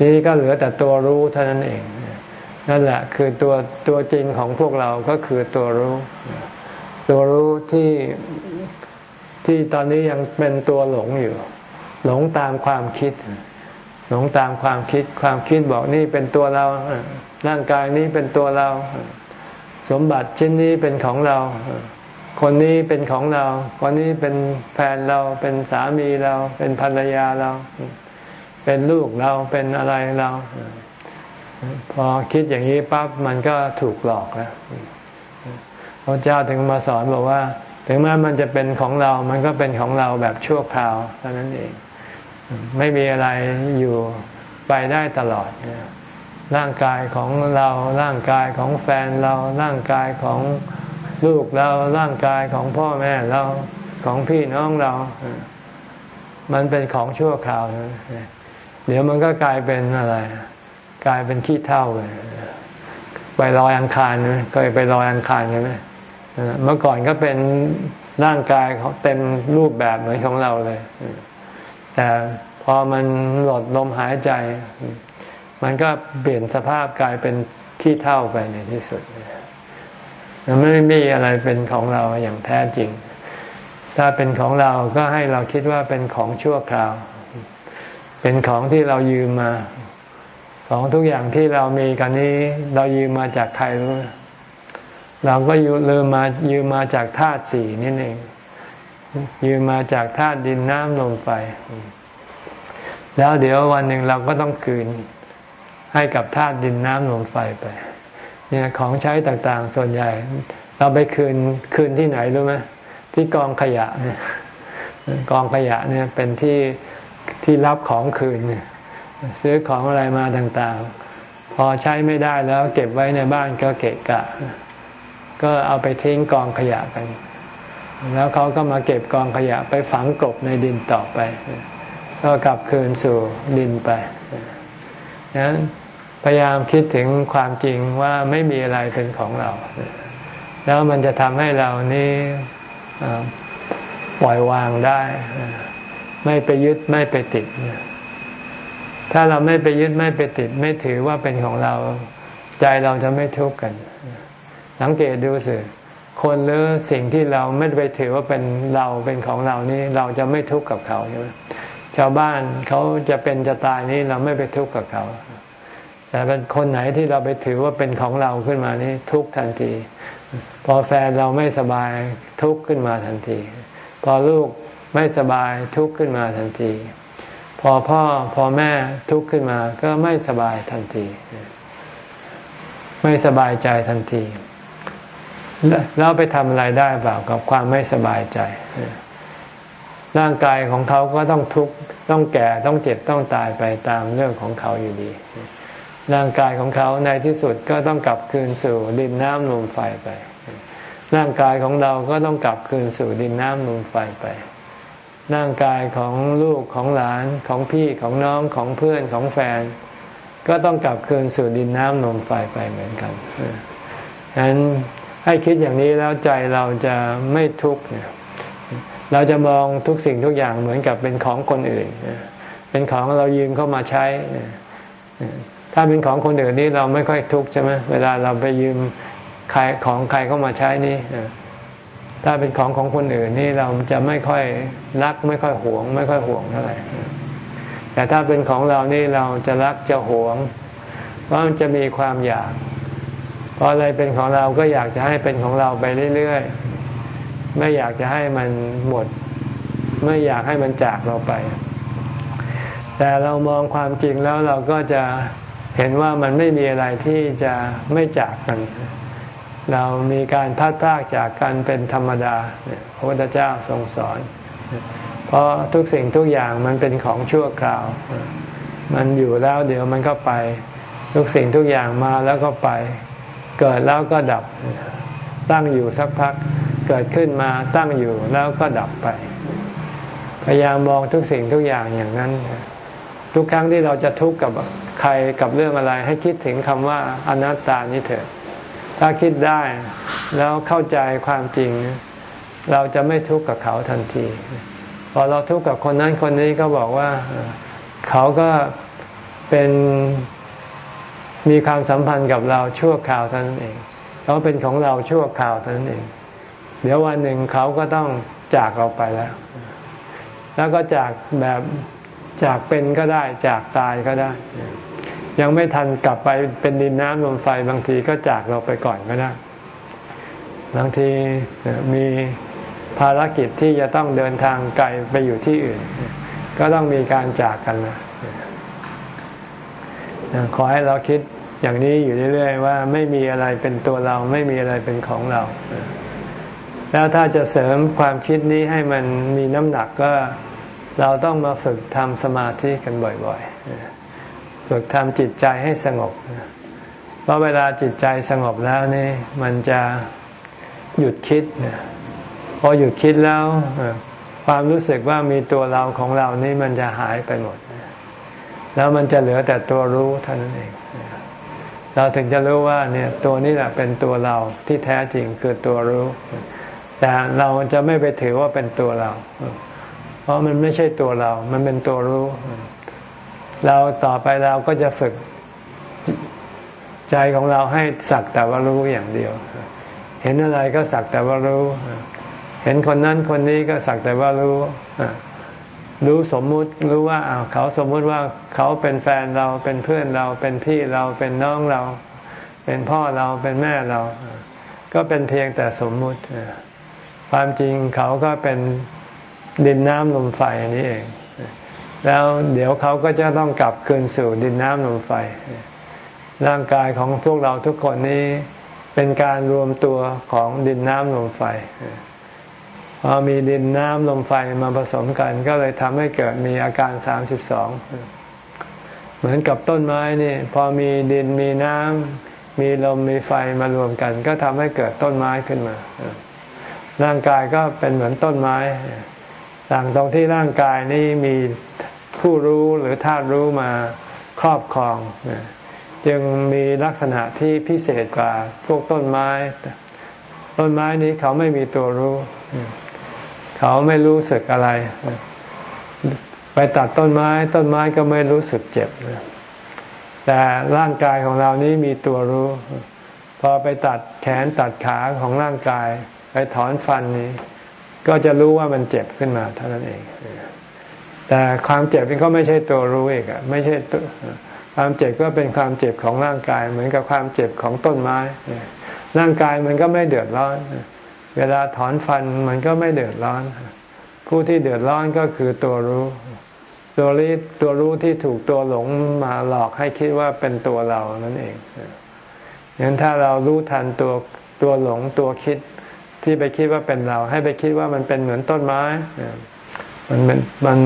นี้ก็เหลือแต่ตัวรู้เท่านั้นเอง นั่นแหละคือตัวตัวจริงของพวกเราก็คือตัวรู้ ตัวรู้ที่ที่ตอนนี้ยังเป็นตัวหลงอยู่ หลงตามความคิด หลงตามความคิดความคิดบอกนี่เป็นตัวเราร่างกายนี้เป็นตัวเรา สมบัติชิ้นนี้เป็นของเรา คนนี้เป็นของเรา คนนี้เป็นแฟนเราเป็นสามีเรา เป็นภรรยาเรา เป็นลูกเราเป็นอะไรเรา พอคิดอย่างนี้ปั๊บมันก็ถูกหลอกแล้วพระเจ้าถึงมาสอนบอกว่า ถึงแม้มันจะเป็นของเรา มันก็เป็นของเราแบบชั่วคราวเท่านั้นเอง ไม่มีอะไรอยู่ไปได้ตลอด ร่างกายของเราร่างกายของแฟนเราร่างกายของลูกเราร่างกายของพ่อแม่เราของพี่น้องเรา มันเป็นของชั่วคราวเดี๋ยวมันก็กลายเป็นอะไร กลายเป็นขี้เท่าไปไปลอยอังคารเคยไปลอยอังคารใช่ไหมเมื่อก่อนก็เป็นร่างกายเขาเต็มรูปแบบเหมือนของเราเลย แต่พอมันหลดลมหายใจ มันก็เปลี่ยนสภาพกลายเป็นขี้เท่าไปในที่สุดมันไม่มีอะไรเป็นของเราอย่างแท้จริง ถ้าเป็นของเราก็ให้เราคิดว่าเป็นของชั่วคราว เป็นของที่เรายืมมาของทุกอย่างที่เรามีกันนี้ เรายืมมาจากใครรู้เราก็ยืมมายืมมาจากธาตุสี่นี่เอง ยืมมาจากธาตุดินน้ำลมไฟแล้วเดี๋ยววันหนึ่งเราก็ต้องคืนให้กับธาตุดินน้ำลมไฟไป เนี่ยของใช้ต่างๆ ส่วนใหญ่ เราไปคืนคืนที่ไหนรู้ไหมที่กองขยะเนี่ยกองขยะเนี่ยเป็นที่ที่รับของคืน ซื้อของอะไรมาต่างๆ พอใช้ไม่ได้แล้วเก็บไว้ในบ้านก็เกะกะ ก็เอาไปทิ้งกองขยะกัน แล้วเขาก็มาเก็บกองขยะไปฝังกลบในดินต่อไป ก็กลับคืนสู่ดินไปนั้นพยายามคิดถึงความจริงว่าไม่มีอะไรเป็นของเรา แล้วมันจะทำให้เรานี่ปล่อยวางได้ ไม่ไปยึดไม่ไปติด ถ้าเราไม่ไปยึดไม่ไปติด ไม่ถือว่าเป็นของเรา ใจเราจะไม่ทุกข์กัน สังเกตดูสิ คนหรือสิ่งที่เราไม่ไปถือว่าเป็นเราเป็นของเรานี่เราจะไม่ทุกข์กับเขาใช่ไหมชาวบ้านเขาจะเป็นจะตายนี่เราไม่ไปทุกข์กับเขา แต่เป็นคนไหนที่เราไปถือว่าเป็นของเราขึ้นมานี่ทุกข์ทันที พอแฟนเราไม่สบายทุกข์ขึ้นมาทันที พอลูกไม่สบายทุกข์ขึ้นมาทันที พอพ่อพอแม่ทุกข์ขึ้นมาก็ไม่สบายทันที ไม่สบายใจทันที แล้วไปทำอะไรได้เปล่ากับความไม่สบายใจ ร่างกายของเขาก็ต้องทุกข์ต้องแก่ต้องเจ็บต้องตายไปตามเรื่องของเขาอยู่ดี ร่างกายของเขาในที่สุดก็ต้องกลับคืนสู่ดินน้ำลมไฟไป ร่างกายของเราก็ต้องกลับคืนสู่ดินน้ำลมไฟไป ร่างกายของลูกของหลานของพี่ของน้องของเพื่อนของแฟน ก็ต้องกลับคืนสู่ดินน้ำลมไฟไปเหมือนกันฉะนั้น ให้คิดอย่างนี้แล้วใจเราจะไม่ทุกข์เราจะมองทุกสิ่งทุกอย่างเหมือนกับเป็นของคนอื่น เป็นของเรายืมเข้ามาใช้ ถ้าเป็นของคนอื่นนี่เราไม่ค่อยทุกข์ใช่ไหมเวลาเราไปยืมใครของใครเข้ามาใช้นี่ถ้าเป็นของของคนอื่นนี่เราจะไม่ค่อยรักไม่ค่อยหวง ไม่ค่อยห่วงเท่าไหร่แต่ถ้าเป็นของเรานี่เราจะรักจะหวง เพราะมันจะมีความอยาก พออะไรเป็นของเราก็อยากจะให้เป็นของเราไปเรื่อยๆ ไม่อยากจะให้มันหมด ไม่อยากให้มันจากเราไป แต่เรามองความจริงแล้วเราก็จะเห็นว่ามันไม่มีอะไรที่จะไม่จากกัน เรามีการพัดพากจากกันเป็นธรรมดา พระพุทธเจ้าทรงสอน เพราะทุกสิ่งทุกอย่างมันเป็นของชั่วคราว มันอยู่แล้วเดี๋ยวมันก็ไป ทุกสิ่งทุกอย่างมาแล้วก็ไป เกิดแล้วก็ดับ ตั้งอยู่สักพัก เกิดขึ้นมาตั้งอยู่แล้วก็ดับไป พยายามมองทุกสิ่งทุกอย่างอย่างนั้น ทุกครั้งที่เราจะทุกข์กับใครกับเรื่องอะไร ให้คิดถึงคำว่าอนัตตานี้เถิดถ้าคิดได้แล้วเข้าใจความจริง เราจะไม่ทุกข์กับเขาทันทีพอเราทุกข์กับคนนั้นคนนี้ก็บอกว่าเขาก็เป็น มีความสัมพันธ์กับเราชั่วคราวเท่านั้นเองเขาเป็นของเราชั่วคราวเท่านั้นเอง เดี๋ยววันหนึ่งเขาก็ต้องจากเราไปแล้ว แล้วก็จากแบบจากเป็นก็ได้จากตายก็ได้ ยังไม่ทันกลับไปเป็นดินน้ำลมไฟบางทีก็จากเราไปก่อนก็ได้ บางทีมีภารกิจที่จะต้องเดินทางไกลไปอยู่ที่อื่น ก็ต้องมีการจากกันนะขอให้เราคิด อย่างนี้อยู่เรื่อยๆว่าไม่มีอะไรเป็นตัวเราไม่มีอะไรเป็นของเรา แล้วถ้าจะเสริมความคิดนี้ให้มันมีน้ำหนักก็เราต้องมาฝึกทำสมาธิกันบ่อยๆ ฝึกทำจิตใจให้สงบ เพราะเวลาจิตใจสงบแล้วนี่มันจะหยุดคิด พอหยุดคิดแล้ว ความรู้สึกว่ามีตัวเราของเรานี่มันจะหายไปหมด แล้วมันจะเหลือแต่ตัวรู้เท่านั้นเอง เราถึงจะรู้ว่าเนี่ยตัวนี้แหละเป็นตัวเราที่แท้จริงคือตัวรู้ แต่เราจะไม่ไปถือว่าเป็นตัวเรา เพราะมันไม่ใช่ตัวเรา มันเป็นตัวรู้ เราต่อไปเราก็จะฝึกใจของเราให้สักแต่ว่ารู้อย่างเดียว เห็นอะไรก็สักแต่ว่ารู้ เห็นคนนั้นคนนี้ก็สักแต่ว่ารู้ รู้สมมุติรู้ว่าเขาสมมุติว่าเขาเป็นแฟนเราเป็นเพื่อนเราเป็นพี่เราเป็นน้องเรา เป็นพ่อเราเป็นแม่เรา ก็เป็นเพียงแต่สมมุติ ความจริงเขาก็เป็นดินน้ำลมไฟนี้เอง แล้วเดี๋ยวเขาก็จะต้องกลับคืนสู่ดินน้ำลมไฟ ร่างกายของพวกเราทุกคนนี้เป็นการรวมตัวของดินน้ำลมไฟ อมีดินน้ำลมไฟมาผสมกัน ก็เลยทำให้เกิดมีอาการสามสิบสองเหมือนกับต้นไม้นี่พอมีดินมีน้ำมีลมมีไฟมารวมกัน ก็ทำให้เกิดต้นไม้ขึ้นมา ร่างกายก็เป็นเหมือนต้นไม้ ต่างตรงที่ร่างกายนี้มีผู้รู้หรือธาตุรู้มาครอบครอง จึงมีลักษณะที่พิเศษกว่าพวกต้นไม้ ต้นไม้นี้เขาไม่มีตัวรู้ เขาไม่รู้สึกอะไร ไปตัดต้นไม้ต้นไม้ก็ไม่รู้สึกเจ็บ แต่ร่างกายของเรานี้มีตัวรู้ พอไปตัดแขนตัดขาของร่างกาย ไปถอนฟันนี้ ก็จะรู้ว่ามันเจ็บขึ้นมาเท่านั้นเอง แต่ความเจ็บมันก็ไม่ใช่ตัวรู้อีกอะไม่ใช่ตัวความเจ็บก็เป็นความเจ็บของร่างกาย เหมือนกับความเจ็บของต้นไม้ ร่างกายมันก็ไม่เดือดร้อน เวลาถอนฟันมันก็ไม่เดือดร้อน ผู้ที่เดือดร้อนก็คือตัวรู้ ตัวรีตัวรู้ที่ถูกตัวหลงมาหลอกให้คิดว่าเป็นตัวเรานั่นเองงั้นถ้าเรารู้ทันตัวตัวหลงตัวคิดที่ไปคิดว่าเป็นเรา ให้ไปคิดว่ามันเป็นเหมือนต้นไม้ มันเป็นมัน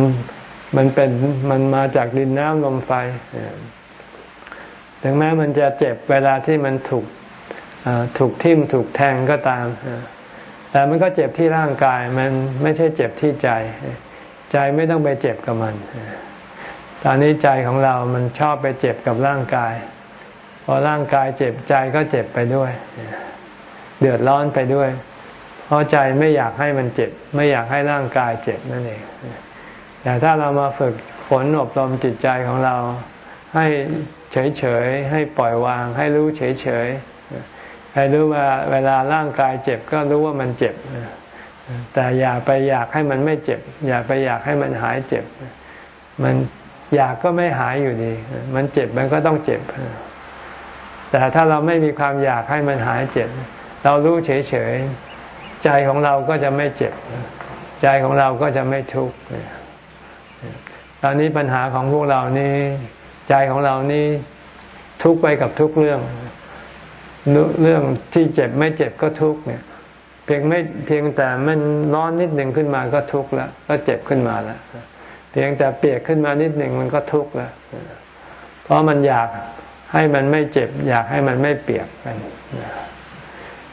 มันเป็นมันมาจากดินน้ำลมไฟถึงแม้มันจะเจ็บเวลาที่มันถูกถูกทิ่มถูกแทงก็ตาม แต่มันก็เจ็บที่ร่างกายมันไม่ใช่เจ็บที่ใจ ใจไม่ต้องไปเจ็บกับมัน ตอนนี้ใจของเรามันชอบไปเจ็บกับร่างกาย พอร่างกายเจ็บใจก็เจ็บไปด้วย เดือดร้อนไปด้วย เพราะใจไม่อยากให้มันเจ็บ ไม่อยากให้ร่างกายเจ็บนั่นเองแต่ถ้าเรามาฝึกฝนอบรมจิตใจของเรา ให้เฉยๆให้ปล่อยวาง ให้รู้เฉยๆ ให้รู้ว่าเวลาร่างกายเจ็บก็รู้ว่ามันเจ็บ แต่อย่าไปอยากให้มันไม่เจ็บ อย่าไปอยากให้มันหายเจ็บ มันอยากก็ไม่หายอยู่ดี มันเจ็บมันก็ต้องเจ็บ แต่ถ้าเราไม่มีความอยากให้มันหายเจ็บ เรารู้เฉยๆ ใจของเราก็จะไม่เจ็บ ใจของเราก็จะไม่ทุกข์ตอนนี้ปัญหาของพวกเรานี่ใจของเรานี่ทุกไปกับทุกเรื่อง เรื่องที่เจ็บไม่เจ็บก็ทุกข์เนี่ยเพียงไม่เพียงแต่มันร้อนนิดหนึ่งขึ้นมาก็ทุกข์แล้วก็เจ็บขึ้นมาแล้วเพียงแต่เปียกขึ้นมานิดหนึ่งมันก็ทุกข์แล้วเพราะมันอยากให้มันไม่เจ็บ อยากให้มันไม่เปียกกัน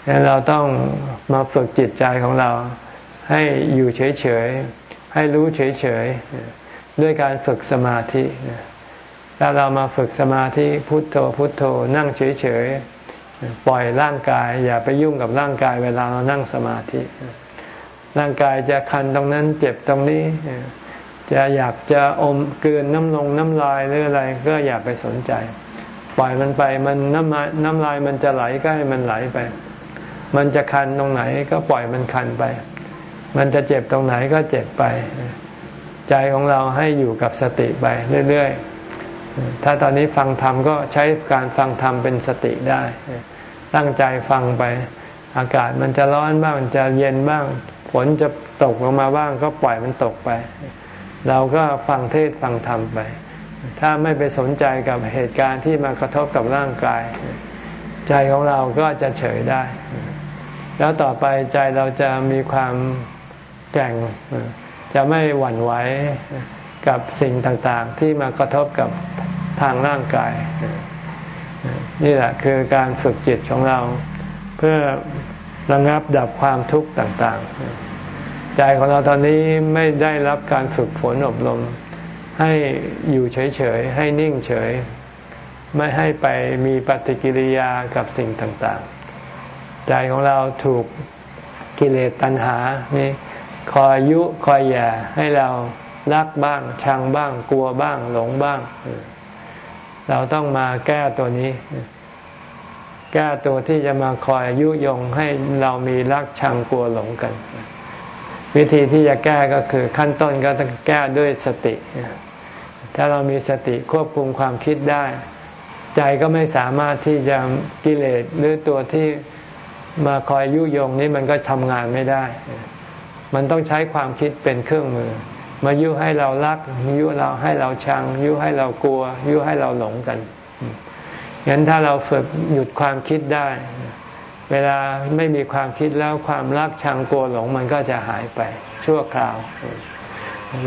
ดังนั้นเราต้องมาฝึกจิตใจของเรา ให้อยู่เฉยๆให้รู้เฉยๆด้วยการฝึกสมาธิถ้าเรามาฝึกสมาธิพุทโธพุทโธนั่งเฉยๆ ปล่อยร่างกาย อย่าไปยุ่งกับร่างกายเวลาเรานั่งสมาธิ ร่างกายจะคันตรงนั้นเจ็บตรงนี้ จะอยากจะอมเกินน้ำลงน้ำลายหรืออะไรก็อย่าไปสนใจ ปล่อยมันไปมันน้ำน้ำลายมันจะไหลก็ให้มันไหลไป มันจะคันตรงไหนก็ปล่อยมันคันไป มันจะเจ็บตรงไหนก็เจ็บไป ใจของเราให้อยู่กับสติไปเรื่อยๆ ถ้าตอนนี้ฟังธรรมก็ใช้การฟังธรรมเป็นสติได้ ตั้งใจฟังไป อากาศมันจะร้อนบ้างจะเย็นบ้าง ฝนจะตกลงมาบ้าง ก็ปล่อยมันตกไป เราก็ฟังเทศฟังธรรมไป ถ้าไม่ไปสนใจกับเหตุการณ์ที่มากระทบกับร่างกาย ใจของเราก็จะเฉยได้ แล้วต่อไปใจเราจะมีความแกร่ง จะไม่หวั่นไหว กับสิ่งต่างๆ ที่มากระทบกับทางร่างกาย นี่แหละคือการฝึกจิตของเราเพื่อระงับดับความทุกข์ต่างๆ ใจของเราตอนนี้ไม่ได้รับการฝึกฝนอบรม ให้อยู่เฉยๆ ให้นิ่งเฉย ไม่ให้ไปมีปฏิกิริยากับสิ่งต่างๆ ใจของเราถูกกิเลสตัณหานี่คอยยุคอยแย่ให้เรา รักบ้าง ชังบ้าง กลัวบ้าง หลงบ้าง เราต้องมาแก้ตัวนี้ แก้ตัวที่จะมาคอยยุยงให้เรามีรักชังกลัวหลงกัน วิธีที่จะแก้ก็คือ ขั้นต้นก็ต้องแก้ด้วยสติ ถ้าเรามีสติควบคุมความคิดได้ ใจก็ไม่สามารถที่จะกิเลสหรือตัวที่มาคอยยุยงนี้มันก็ทำงานไม่ได้ มันต้องใช้ความคิดเป็นเครื่องมือ มายุให้เรารัก ยุเราให้เราชัง ยุให้เรากลัว ยุให้เราหลงกันงั้นถ้าเราฝึกหยุดความคิดได้ เวลาไม่มีความคิดแล้วความรักชังกลัวหลงมันก็จะหายไป ชั่วคราว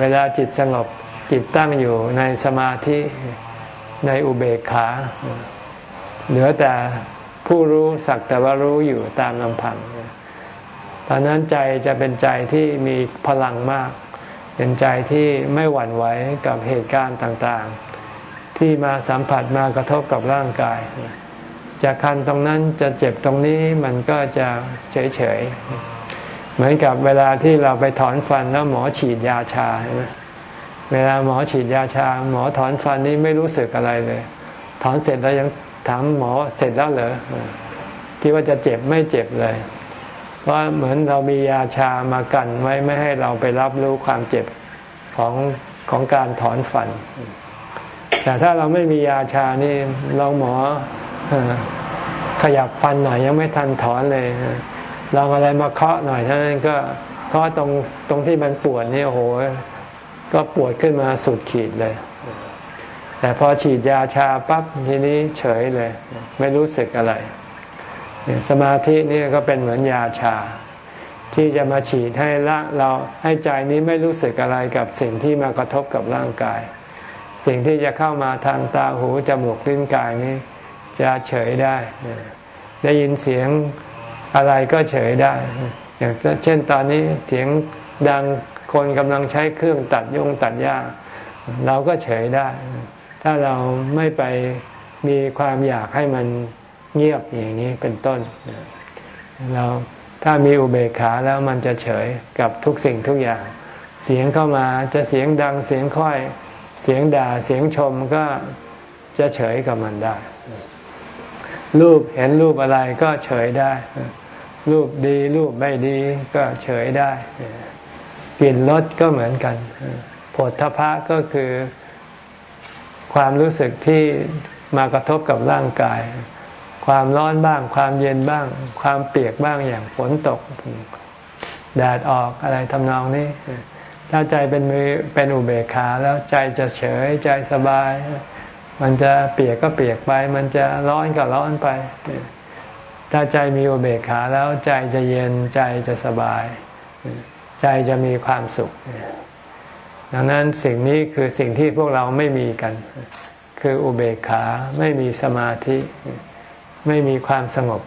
เวลาจิตสงบจิตตั้งอยู่ในสมาธิในอุเบกขา เหลือแต่ผู้รู้สักแต่ว่ารู้อยู่ตามลำพังตอนนั้นใจจะเป็นใจที่มีพลังมาก เป็นใจที่ไม่หวั่นไหวกับเหตุการณ์ต่างๆ ที่มาสัมผัสมากระทบกับร่างกาย จะคันตรงนั้นจะเจ็บตรงนี้มันก็จะเฉยๆ เหมือนกับเวลาที่เราไปถอนฟันแล้วหมอฉีดยาชาใช่ไหมเวลาหมอฉีดยาชา หมอถอนฟันนี้ไม่รู้สึกอะไรเลย ถอนเสร็จแล้วยังถามหมอเสร็จแล้วเหรอคิดว่าจะเจ็บไม่เจ็บเลย เพราะเหมือนเรามียาชามากันไว้ไม่ให้เราไปรับรู้ความเจ็บของของการถอนฟัน แต่ถ้าเราไม่มียาชานี่เราหมอขยับฟันหน่อยยังไม่ทันถอนเลยลองอะไรมาเคาะหน่อยเท่านั้นก็เคาะตรงตรงที่มันปวดนี่โอ้โห ก็ปวดขึ้นมาสุดขีดเลย แต่พอฉีดยาชาปั๊บทีนี้เฉยเลย ไม่รู้สึกอะไร สมาธินี่ก็เป็นเหมือนยาชา ที่จะมาฉีดให้ละเราให้ใจนี้ไม่รู้สึกอะไรกับสิ่งที่มากระทบกับร่างกาย สิ่งที่จะเข้ามาทางตาหูจมูกลิ้นกายนี้ จะเฉยได้ ได้ยินเสียงอะไรก็เฉยได้ อย่างเช่นตอนนี้เสียงดังคนกำลังใช้เครื่องตัดยงตัดหญ้า เราก็เฉยได้ ถ้าเราไม่ไปมีความอยากให้มัน เงียบอย่างนี้เป็นต้น เราถ้ามีอุเบกขาแล้วมันจะเฉยกับทุกสิ่งทุกอย่าง เสียงเข้ามาจะเสียงดังเสียงค่อย เสียงด่าเสียงชมก็จะเฉยกับมันได้ รูปเห็นรูปอะไรก็เฉยได้ รูปดีรูปไม่ดีก็เฉยได้กลิ่นรสก็เหมือนกันผลทพะก็คือความรู้สึกที่มากระทบกับร่างกาย ความร้อนบ้าง ความเย็นบ้าง ความเปียกบ้างอย่างฝนตก แดดออกอะไรทำนองนี้ ถ้าใจเป็นมือเป็นอุเบกขาแล้วใจจะเฉยใจสบาย มันจะเปียกก็เปียกไป มันจะร้อนก็ร้อนไป ถ้าใจมีอุเบกขาแล้วใจจะเย็นใจจะสบาย ใจจะมีความสุข ดังนั้นสิ่งนี้คือสิ่งที่พวกเราไม่มีกัน คืออุเบกขาไม่มีสมาธิ ไม่มีความสงบ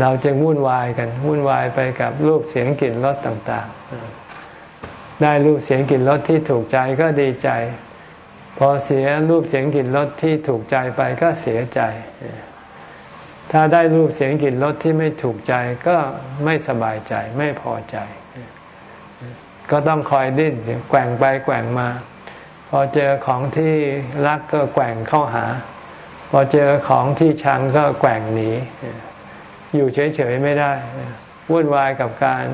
เราจึงวุ่นวายกัน วุ่นวายไปกับรูปเสียงกลิ่นรสต่าง ๆ ได้รูปเสียงกลิ่นรสที่ถูกใจก็ดีใจ พอเสียรูปเสียงกลิ่นรสที่ถูกใจไปก็เสียใจ ถ้าได้รูปเสียงกลิ่นรสที่ไม่ถูกใจก็ไม่สบายใจไม่พอใจ ก็ต้องคอยดิ้นแกว่งไปแกว่งมา พอเจอของที่รักก็แกว่งเข้าหา พอเจอของที่ชังก็แกว่งหนี อยู่เฉยๆไม่ได้ วุ่นวายกับการ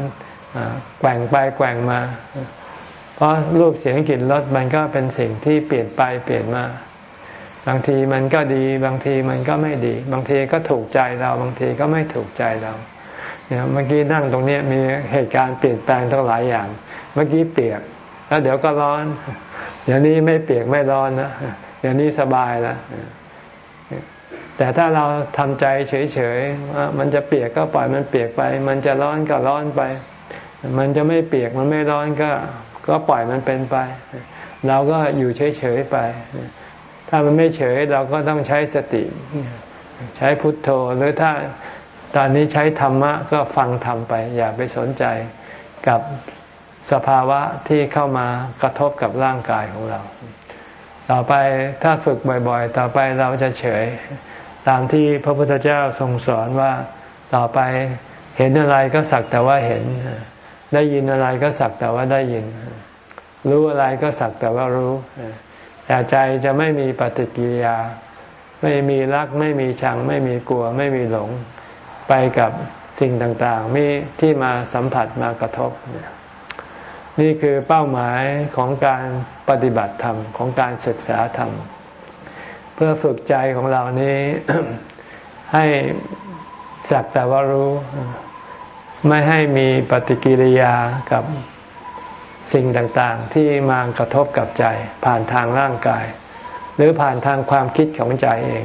แกว่งไปแกว่งมา เพราะรูปเสียงกลิ่นรสมันก็เป็นสิ่งที่เปลี่ยนไปเปลี่ยนมา บางทีมันก็ดี บางทีมันก็ไม่ดี บางทีก็ถูกใจเราบางทีก็ไม่ถูกใจเราเนี่ยเมื่อกี้นั่งตรงนี้มีเหตุการณ์เปลี่ยนแปลงทั้งหลายอย่าง เมื่อกี้เปียก แล้วเดี๋ยวก็ร้อน เดี๋ยวนี้ไม่เปียกไม่ร้อนนะเดี๋ยวนี้สบายแล้ว แต่ถ้าเราทำใจเฉยๆ มันจะเปียกก็ปล่อยมันเปียกไป มันจะร้อนก็ร้อนไป มันจะไม่เปียกมันไม่ร้อนก็ ก็ปล่อยมันเป็นไป เราก็อยู่เฉยๆไป ถ้ามันไม่เฉยเราก็ต้องใช้สติ ใช้พุทโธหรือถ้าตอนนี้ใช้ธรรมะก็ฟังธรรมไป อย่าไปสนใจกับสภาวะที่เข้ามากระทบกับร่างกายของเรา ต่อไปถ้าฝึกบ่อยๆ ต่อไปเราจะเฉย ตามที่พระพุทธเจ้าทรงสอนว่าต่อไปเห็นอะไรก็สักแต่ว่าเห็น ได้ยินอะไรก็สักแต่ว่าได้ยิน รู้อะไรก็สักแต่ว่ารู้แต่ใจจะไม่มีปฏิกิริยา ไม่มีรัก ไม่มีชัง ไม่มีกลัว ไม่มีหลง ไปกับสิ่งต่างๆมีที่มาสัมผัสมากระทบ นี่คือเป้าหมายของการปฏิบัติธรรม ของการศึกษาธรรม เพื่อฝึกใจของเรานี้ให้สักแต่ว่ารู้ ไม่ให้มีปฏิกิริยากับสิ่งต่างๆ ที่มากระทบกับใจ ผ่านทางร่างกาย หรือผ่านทางความคิดของใจเอง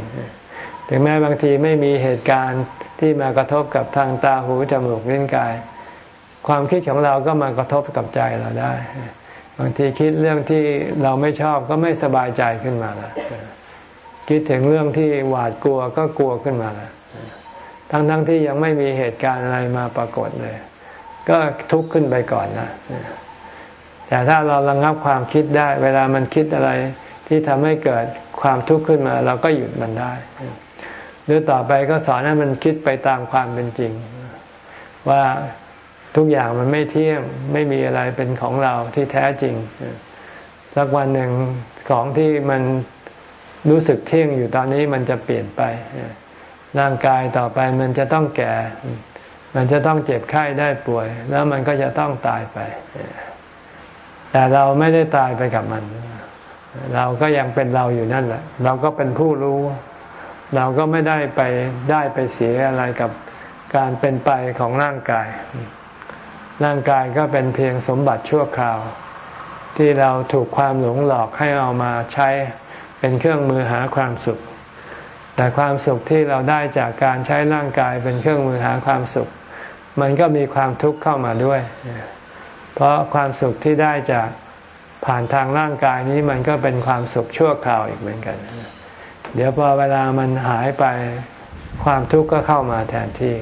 ถึงแม้บางทีไม่มีเหตุการณ์ที่มากระทบกับทางตาหูจมูกลิ้นกาย ความคิดของเราก็มากระทบกับใจเราได้ บางทีคิดเรื่องที่เราไม่ชอบก็ไม่สบายใจขึ้นมาแล้ว คิดถึงเรื่องที่หวาดกลัวก็กลัวขึ้นมาแล้วทั้งๆทที่ยังไม่มีเหตุการณ์อะไรมาปรากฏเลย ก็ทุกข์ขึ้นไปก่อนนะแต่ถ้าเราระงับความคิดได้ เวลามันคิดอะไรที่ทำให้เกิดความทุกข์ขึ้นมา เราก็หยุดมันได้ หรือต่อไปก็สอนให้มันคิดไปตามความเป็นจริง ว่าทุกอย่างมันไม่เที่ยงไม่มีอะไรเป็นของเราที่แท้จริงสักวันหนึ่งของที่มัน รู้สึกเที่ยงอยู่ตอนนี้มันจะเปลี่ยนไป ร่างกายต่อไปมันจะต้องแก่ มันจะต้องเจ็บไข้ได้ป่วย แล้วมันก็จะต้องตายไป แต่เราไม่ได้ตายไปกับมัน เราก็ยังเป็นเราอยู่นั่นแหละ เราก็เป็นผู้รู้ เราก็ไม่ได้ไปได้ไปเสียอะไรกับการเป็นไปของร่างกาย ร่างกายก็เป็นเพียงสมบัติชั่วคราว ที่เราถูกความหลงหลอกให้เอามาใช้ เป็นเครื่องมือหาความสุข แต่ความสุขที่เราได้จากการใช้ร่างกายเป็นเครื่องมือหาความสุข มันก็มีความทุกข์เข้ามาด้วย เพราะความสุขที่ได้จากผ่านทางร่างกายนี้มันก็เป็นความสุขชั่วคราวอีกเหมือนกัน เดี๋ยวพอเวลามันหายไปความทุกข์ก็เข้ามาแทนที่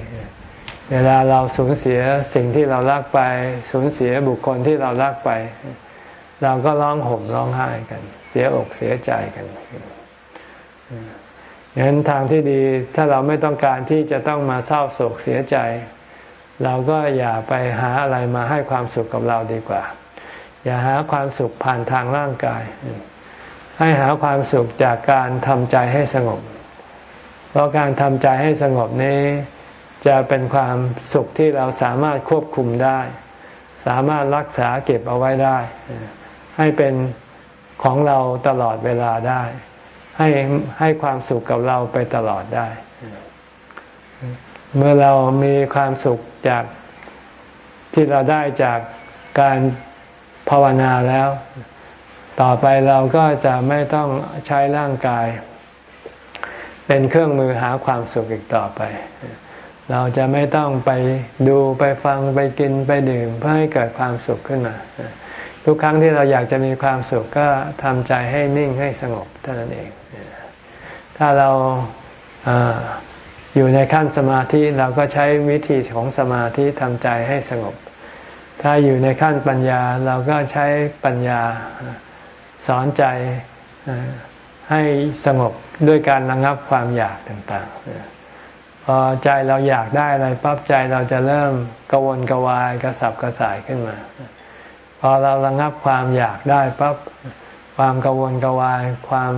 เวลาเราสูญเสียสิ่งที่เรารักไป สูญเสียบุคคลที่เรารักไป เราก็ร้องห่มร้องไห้กัน เสียอกเสียใจกันดังนั้นทางที่ดีถ้าเราไม่ต้องการที่จะต้องมาเศร้าโศกเสียใจ เราก็อย่าไปหาอะไรมาให้ความสุขกับเราดีกว่า อย่าหาความสุขผ่านทางร่างกาย ให้หาความสุขจากการทำใจให้สงบ เพราะการทำใจให้สงบนี้จะเป็นความสุขที่เราสามารถควบคุมได้ สามารถรักษาเก็บเอาไว้ได้ ให้เป็น ของเราตลอดเวลาได้ ให้ให้ความสุขกับเราไปตลอดได้ เมื่อเรามีความสุขจากที่เราได้จากการภาวนาแล้ว ต่อไปเราก็จะไม่ต้องใช้ร่างกาย เป็นเครื่องมือหาความสุขอีกต่อไป เราจะไม่ต้องไปดูไปฟังไปกินไปดื่มเพื่อให้เกิดความสุขขึ้นมา ทุกครั้งที่เราอยากจะมีความสุขก็ทำใจให้นิ่งให้สงบเท่านั้นเอง ถ้าเราออยู่ในขั้นสมาธิเราก็ใช้วิธีของสมาธิทำใจให้สงบ ถ้าอยู่ในขั้นปัญญาเราก็ใช้ปัญญาสอนใจให้สงบด้วยการระงับความอยากต่างๆ พอใจเราอยากได้อะไรปั๊บใจเราจะเริ่มกวนกวายกระสับกระส่ายขึ้นมา พอเราระงับความอยากได้ปั๊บความกังวนกวายความ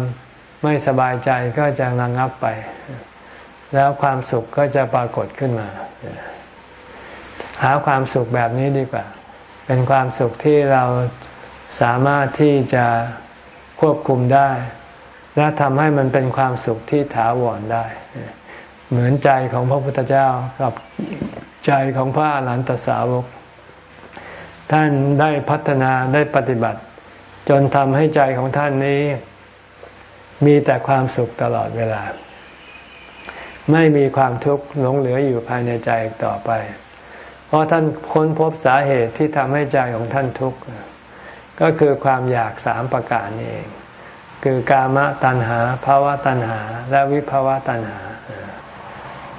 ไม่สบายใจก็จะระงับไป แล้วความสุขก็จะปรากฏขึ้นมา หาความสุขแบบนี้ดีกว่า เป็นความสุขที่เราสามารถที่จะควบคุมได้ และทำให้มันเป็นความสุขที่ถาวรได้ เหมือนใจของพระพุทธเจ้ากับใจของพระอรหันตสาวก ท่านได้พัฒนาได้ปฏิบัติ จนทำให้ใจของท่านนี้ มีแต่ความสุขตลอดเวลา ไม่มีความทุกข์หลงเหลืออยู่ภายในใจต่อไป เพราะท่านค้นพบสาเหตุที่ทำให้ใจของท่านทุกข์ก็คือความอยากสามประการนี้เอง คือกามตัณหาภาวะตัณหา และวิภาวะตัณหา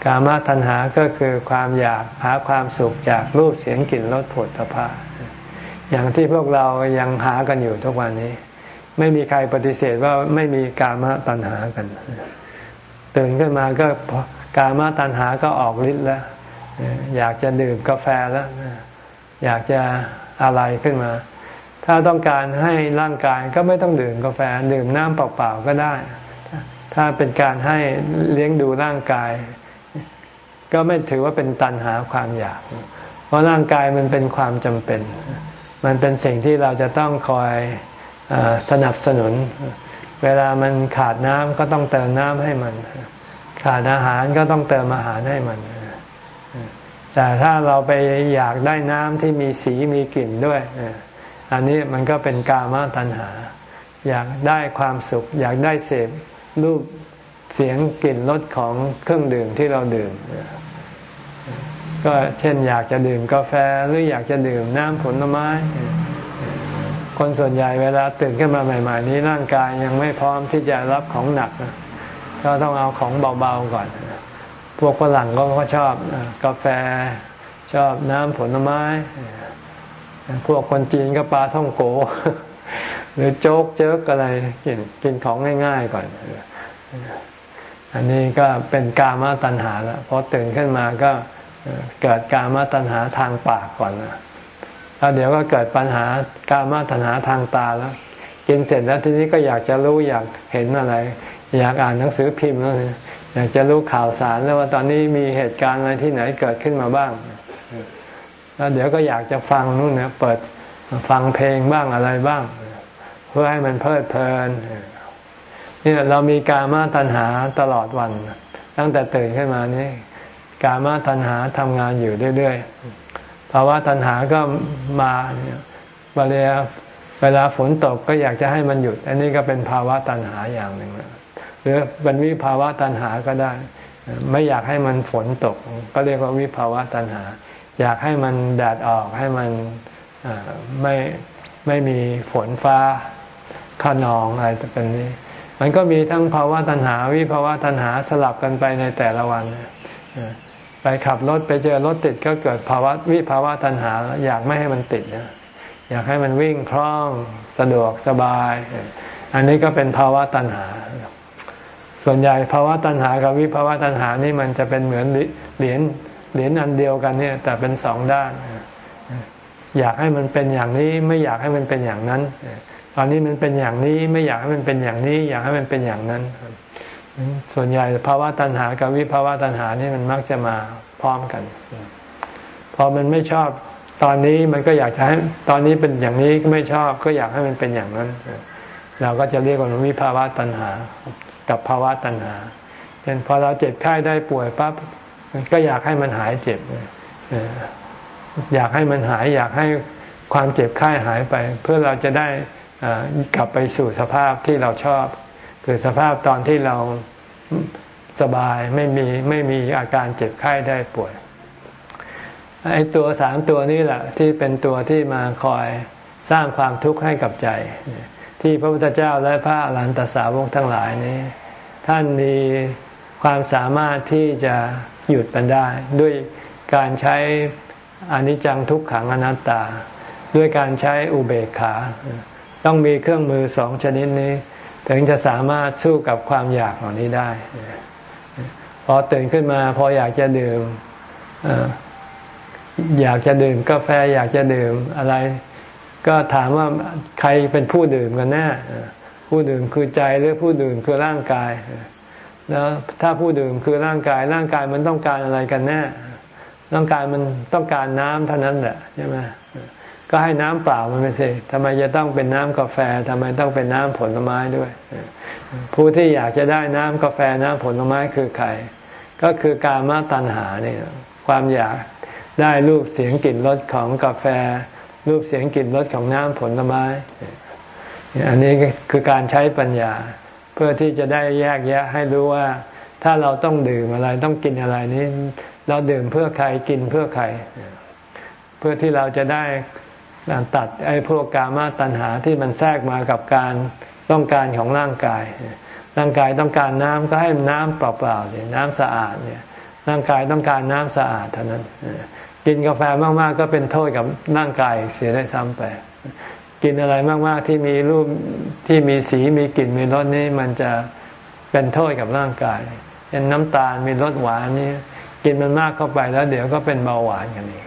กามตัณหาก็คือความอยากหาความสุขจากรูปเสียงกลิ่นรสผลตภะ อย่างที่พวกเรายังหากันอยู่ทุกวันนี้ ไม่มีใครปฏิเสธว่าไม่มีกามตัณหากันตื่นขึ้นมาก็กามตัณหาก็ออกฤทธิ์แล้ว อยากจะดื่มกาแฟแล้ว อยากจะอะไรขึ้นมา ถ้าต้องการให้ร่างกายก็ไม่ต้องดื่มกาแฟ ดื่มน้ำเปล่าๆก็ได้ ถ้าเป็นการให้เลี้ยงดูร่างกาย ก็ไม่ถือว่าเป็นตันหาความอยาก เพราะร่างกายมันเป็นความจำเป็น มันเป็นสิ่งที่เราจะต้องคอยอสนับสนุน เวลามันขาดน้ำก็ต้องเติมน้ำให้มัน ขาดอาหารก็ต้องเติมอาหารให้มัน แต่ถ้าเราไปอยากได้น้ำที่มีสีมีกลิ่นด้วย อันนี้มันก็เป็นกามตัณหา อยากได้ความสุข อยากได้เสพรูปเสียงกลิ่นรสของเครื่องดื่มที่เราดื่ม ก็เช่นอยากจะดื่มกาแฟหรืออยากจะดื่มน้ำผลไม้ คนส่วนใหญ่เวลาตื่นขึ้นมาใหม่ ๆ นี้ร่างกายยังไม่พร้อมที่จะรับของหนัก ก็ต้องเอาของเบาๆก่อน พวกฝรั่งก็ชอบกาแฟชอบน้ำผลไม้ พวกคนจีนก็ปลาท่องโก หรือโจ๊กเจ๊กอะไรกินกินของง่าย ๆก่อนอันนี้ก็เป็นกามาตัณหาแล้วพอตื่นขึ้นมาก็ เกิดกามตัณหาทางปากก่อนนะแล้วเดี๋ยวก็เกิดปัญหากามตัณหาทางตาแล้ว กินเสร็จแล้วทีนี้ก็อยากจะรู้อยากเห็นอะไร อยากอ่านหนังสือพิมพ์แล้วอยากจะรู้ข่าวสารแล้วว่าตอนนี้มีเหตุการณ์อะไรที่ไหนเกิดขึ้นมาบ้าง แล้วเดี๋ยวก็อยากจะฟังนู่นนะเปิดฟังเพลงบ้างอะไรบ้าง เพื่อให้มันเพลิดเพลินนี่เรามีกามาตัณหาตลอดวัน ตั้งแต่ตื่นขึ้นมานี่ กามาตัณหาทำงานอยู่เรื่อยๆภาวะตัณหาก็มาเวลาเวลาฝนตกก็อยากจะให้มันหยุด อันนี้ก็เป็นภาวะตัณหาอย่างหนึ่งหรือเป็นวิภาวะตัณหาก็ได้ ไม่อยากให้มันฝนตก ก็เรียกว่าวิภาวะตัณหา อยากให้มันแดดออกให้มันไม่ไม่มีฝนฟ้าขนองอะไรเป็นนี้ มันก็มีทั้งภาวะตัณหา วิภาวะตัณหาสลับกันไปในแต่ละวัน ไปขับรถไปเจอรถติดก็เกิดภาวะวิภาวะตัณหา อยากไม่ให้มันติดนะอยากให้มันวิ่งคล่องสะดวกสบาย อันนี้ก็เป็นภาวะตัณหา ส่วนใหญ่ภาวะตัณหากับวิภาวะตัณหานี่มันจะเป็นเหมือนเหรียญเหรียญอันเดียวกันเนี่ย แต่เป็นสองด้าน อยากให้มันเป็นอย่างนี้ไม่อยากให้มันเป็นอย่างนั้น ตอนนี้มันเป็นอย่างนี้ไม่อยากให้มันเป็นอย่างนี้ อยากให้มันเป็นอย่างนั้น ส่วนใหญ่ภาวะตัณหากับวิภาวะตัณหานี่มันมักจะมาพร้อมกัน พอมันไม่ชอบตอนนี้มันก็อยากจะให้ตอนนี้เป็นอย่างนี้ก็ไม่ชอบ ก็อยากให้มันเป็นอย่างนั้น เราก็จะเรียกว่าวิภาวะตัณหา กับภาวะตัณหาเช่นพอเราเจ็บไข้ได้ป่วยปั๊บก็อยากให้มันหายเจ็บอยากให้มันหาย อยากให้ความเจ็บไข้หายไป เพื่อเราจะได้กลับไปสู่สภาพที่เราชอบ คือสภาพตอนที่เราสบายไม่มีไม่มีอาการเจ็บไข้ได้ป่วยไอ้ตัวสามตัวนี้แหละที่เป็นตัวที่มาคอยสร้างความทุกข์ให้กับใจ ที่พระพุทธเจ้าและพระอรหันตสาวกทั้งหลายนี้ ท่านมีความสามารถที่จะหยุดมันได้ ด้วยการใช้อนิจจังทุกขังอนัตตา ด้วยการใช้อุเบกขา ต้องมีเครื่องมือสองชนิดนี้ ถึงจะสามารถสู้กับความอยากเหล่านี้ได้ พอตื่นขึ้นมาพออยากจะดื่มอยากจะดื่มกาแฟอยากจะดื่มอะไร ก็ถามว่าใครเป็นผู้ดื่มกันแน่ผู้ดื่มคือใจหรือผู้ดื่มคือร่างกายแล้วถ้าผู้ดื่มคือร่างกาย ร่างกายมันต้องการอะไรกันแน่ร่างกายมันต้องการน้ำเท่านั้นแหละใช่ไหม ก็ให้น้ำเปล่ามันไปสิทำไมจะต้องเป็นน้ำกาแฟทำไมต้องเป็นน้ำผลไม้ด้วย ผู้ที่อยากจะได้น้ำกาแฟน้ำผลไม้คือใคร ก็คือการมาตัณหาเนี่ยความอยากได้รูปเสียงกลิ่นรสของกาแฟ รูปเสียงกลิ่นรสของน้ำผลไม้ อันนี้คือการใช้ปัญญา เพื่อที่จะได้แยกแยะให้รู้ว่า ถ้าเราต้องดื่มอะไรต้องกินอะไรนี้ เราดื่มเพื่อใครกินเพื่อใคร เพื่อที่เราจะได้ ตัดไอ้พวกกามาตัณหาที่มันแทรกมากับการต้องการของร่างกาย ร่างกายต้องการน้ำก็ให้น้ำเปล่าๆเนี่ยน้ำสะอาดเนี่ย ร่างกายต้องการน้ำสะอาดเท่านั้น กินกาแฟมากๆก็เป็นโทษกับร่างกายเสียได้ซ้ำไป กินอะไรมากๆที่มีรูปที่มีสีมีกลิ่นมีรสนี้มันจะเป็นโทษกับร่างกายเช่นน้ำตาลมีรสหวานนี่กินมันมากเข้าไปแล้ว เดี๋ยวก็เป็นเบาหวานกันอีก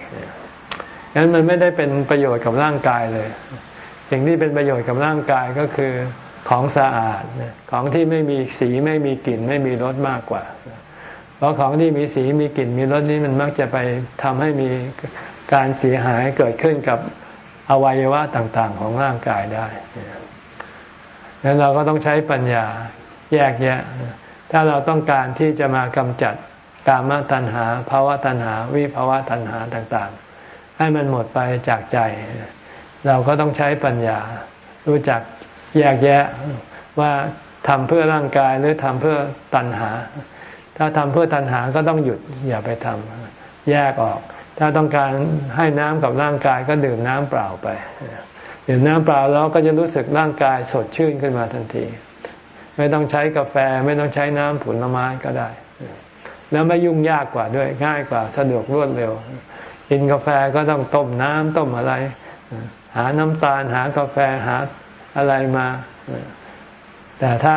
งั้นมันไม่ได้เป็นประโยชน์กับร่างกายเลย สิ่งที่เป็นประโยชน์กับร่างกายก็คือของสะอาด ของที่ไม่มีสีไม่มีกลิ่น ไม่มีรสมากกว่า เพราะของที่มีสีมีกลิ่นมีรสนี้มันมักจะไปทำให้มีการเสียหายเกิดขึ้นกับอวัยวะต่างๆ ของร่างกายได้ดังนั้นเราก็ต้องใช้ปัญญาแยกแยะ ถ้าเราต้องการที่จะมากำจัดกามตัณหาภาวะตัณหา วิภาวะตัณหาต่างๆ ให้มันหมดไปจากใจ เราก็ต้องใช้ปัญญา รู้จักแยกแยะว่าทำเพื่อร่างกายหรือทำเพื่อตัณหา ถ้าทำเพื่อตัณหาก็ต้องหยุดอย่าไปทำแยกออก ถ้าต้องการให้น้ำกับร่างกายก็ดื่มน้ำเปล่าไปดื่มน้ำเปล่าแล้วก็จะรู้สึกร่างกายสดชื่นขึ้นมาทันที ไม่ต้องใช้กาแฟไม่ต้องใช้น้ำผลไม้ก็ได้ แล้วไม่ยุ่งยากกว่าด้วยง่ายกว่าสะดวกรวดเร็ว กินกาแฟก็ต้องต้มน้ำต้มอะไร หาน้ำตาลหากาแฟหาอะไรมา แต่ถ้า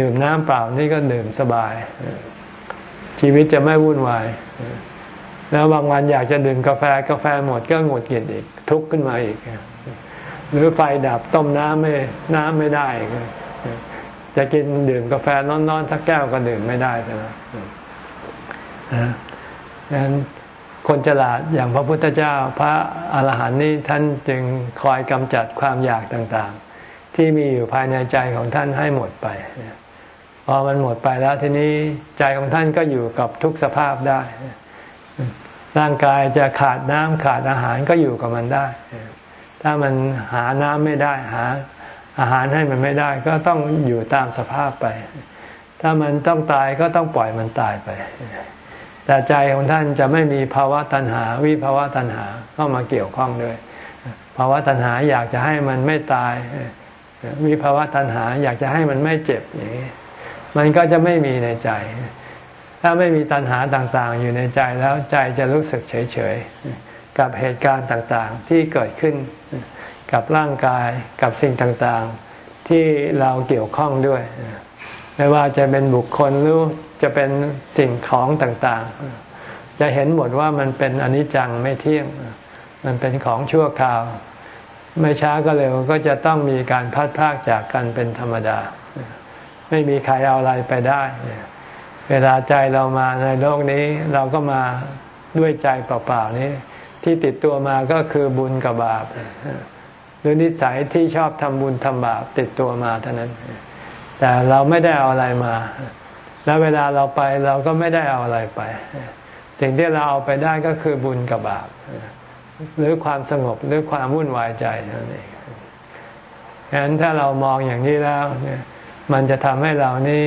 ดื่มน้ำเปล่านี่ก็ดื่มสบาย ชีวิตจะไม่วุ่นวาย แล้วบางวันอยากจะดื่มกาแฟกาแฟหมดก็หงดเกียดอีก ทุกข์ขึ้นมาอีก หรือไฟดับต้มน้ำไม่น้ำไม่ได้จะกินดื่มกาแฟนอนๆสักแก้วก็ดื่มไม่ได้ใช่ไหมดังนั้น คนฉลาดอย่างพระพุทธเจ้า พระอาหารหันต์นี้ท่านจึงคอยกำจัดความอยากต่างๆ ที่มีอยู่ภายในใจของท่านให้หมดไป พอมันหมดไปแล้วทีนี้ใจของท่านก็อยู่กับทุกสภาพได้ ร่างกายจะขาดน้ำขาดอาหารก็อยู่กับมันได้ ถ้ามันหาน้ำไม่ได้หา อาหารให้มันไม่ได้ก็ต้องอยู่ตามสภาพไป ถ้ามันต้องตายก็ต้องปล่อยมันตายไป แต่ใจของท่านจะไม่มีภาวะตัณหา วิภาวะตัณหาเข้ามาเกี่ยวข้องด้วยภาวะตัณหาอยากจะให้มันไม่ตาย วิภาวะตัณหาอยากจะให้มันไม่เจ็บอย่างนี้มันก็จะไม่มีในใจ ถ้าไม่มีตัณหาต่างๆ อยู่ในใจแล้วใจจะรู้สึกเฉยๆกับเหตุการณ์ต่างๆ ที่เกิดขึ้นกับร่างกายกับสิ่งต่างๆ ที่เราเกี่ยวข้องด้วย ไม่ว่าจะเป็นบุคคลหรือจะเป็นสิ่งของต่างๆ จะเห็นหมดว่ามันเป็นอนิจจังไม่เที่ยง มันเป็นของชั่วคราว ไม่ช้าก็เร็วก็จะต้องมีการพัดพากจากกันเป็นธรรมดา ไม่มีใครเอาอะไรไปได้ เวลาใจเรามาในโลกนี้เราก็มาด้วยใจเปล่าๆนี้ ที่ติดตัวมาก็คือบุญกับบาปหรือนิสัยที่ชอบทำบุญทำบาปติดตัวมาเท่านั้น แต่เราไม่ได้เอาอะไรมา แล้วเวลาเราไปเราก็ไม่ได้เอาอะไรไป สิ่งที่เราเอาไปได้ก็คือบุญกับบาป หรือความสงบหรือความวุ่นวายใจนั่นเองฉะนั้นถ้าเรามองอย่างนี้แล้วมันจะทำให้เรานี้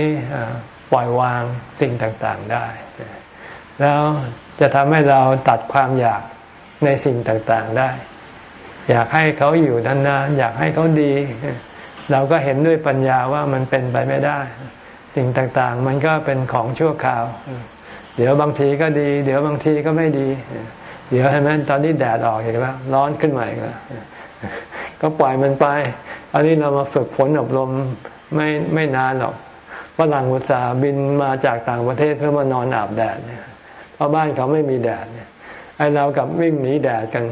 ปล่อยวางสิ่งต่างๆได้ แล้วจะทำให้เราตัดความอยากในสิ่งต่างๆได้ อยากให้เขาอยู่นานๆอยากให้เขาดี เราก็เห็นด้วยปัญญาว่ามันเป็นไปไม่ได้ สิ่งต่างๆ มันก็เป็นของชั่วคราว เดี๋ยวบางทีก็ดี เดี๋ยวบางทีก็ไม่ดี เดี๋ยวเห็นไหมตอนนี้แดดออกเห็นไหมร้อนขึ้นใหม่ก็ก็ปล่อยมันไป อันนี้เรามาฝึกฝนอบรมไม่ไม่นานหรอกฝรั่งอุตสาห์บินมาจากต่างประเทศเพื่อมานอนอาบแดดเนี่ยเพราะบ้านเขาไม่มีแดดเนี่ยไอเรากับวิ่งหนีแดดกัน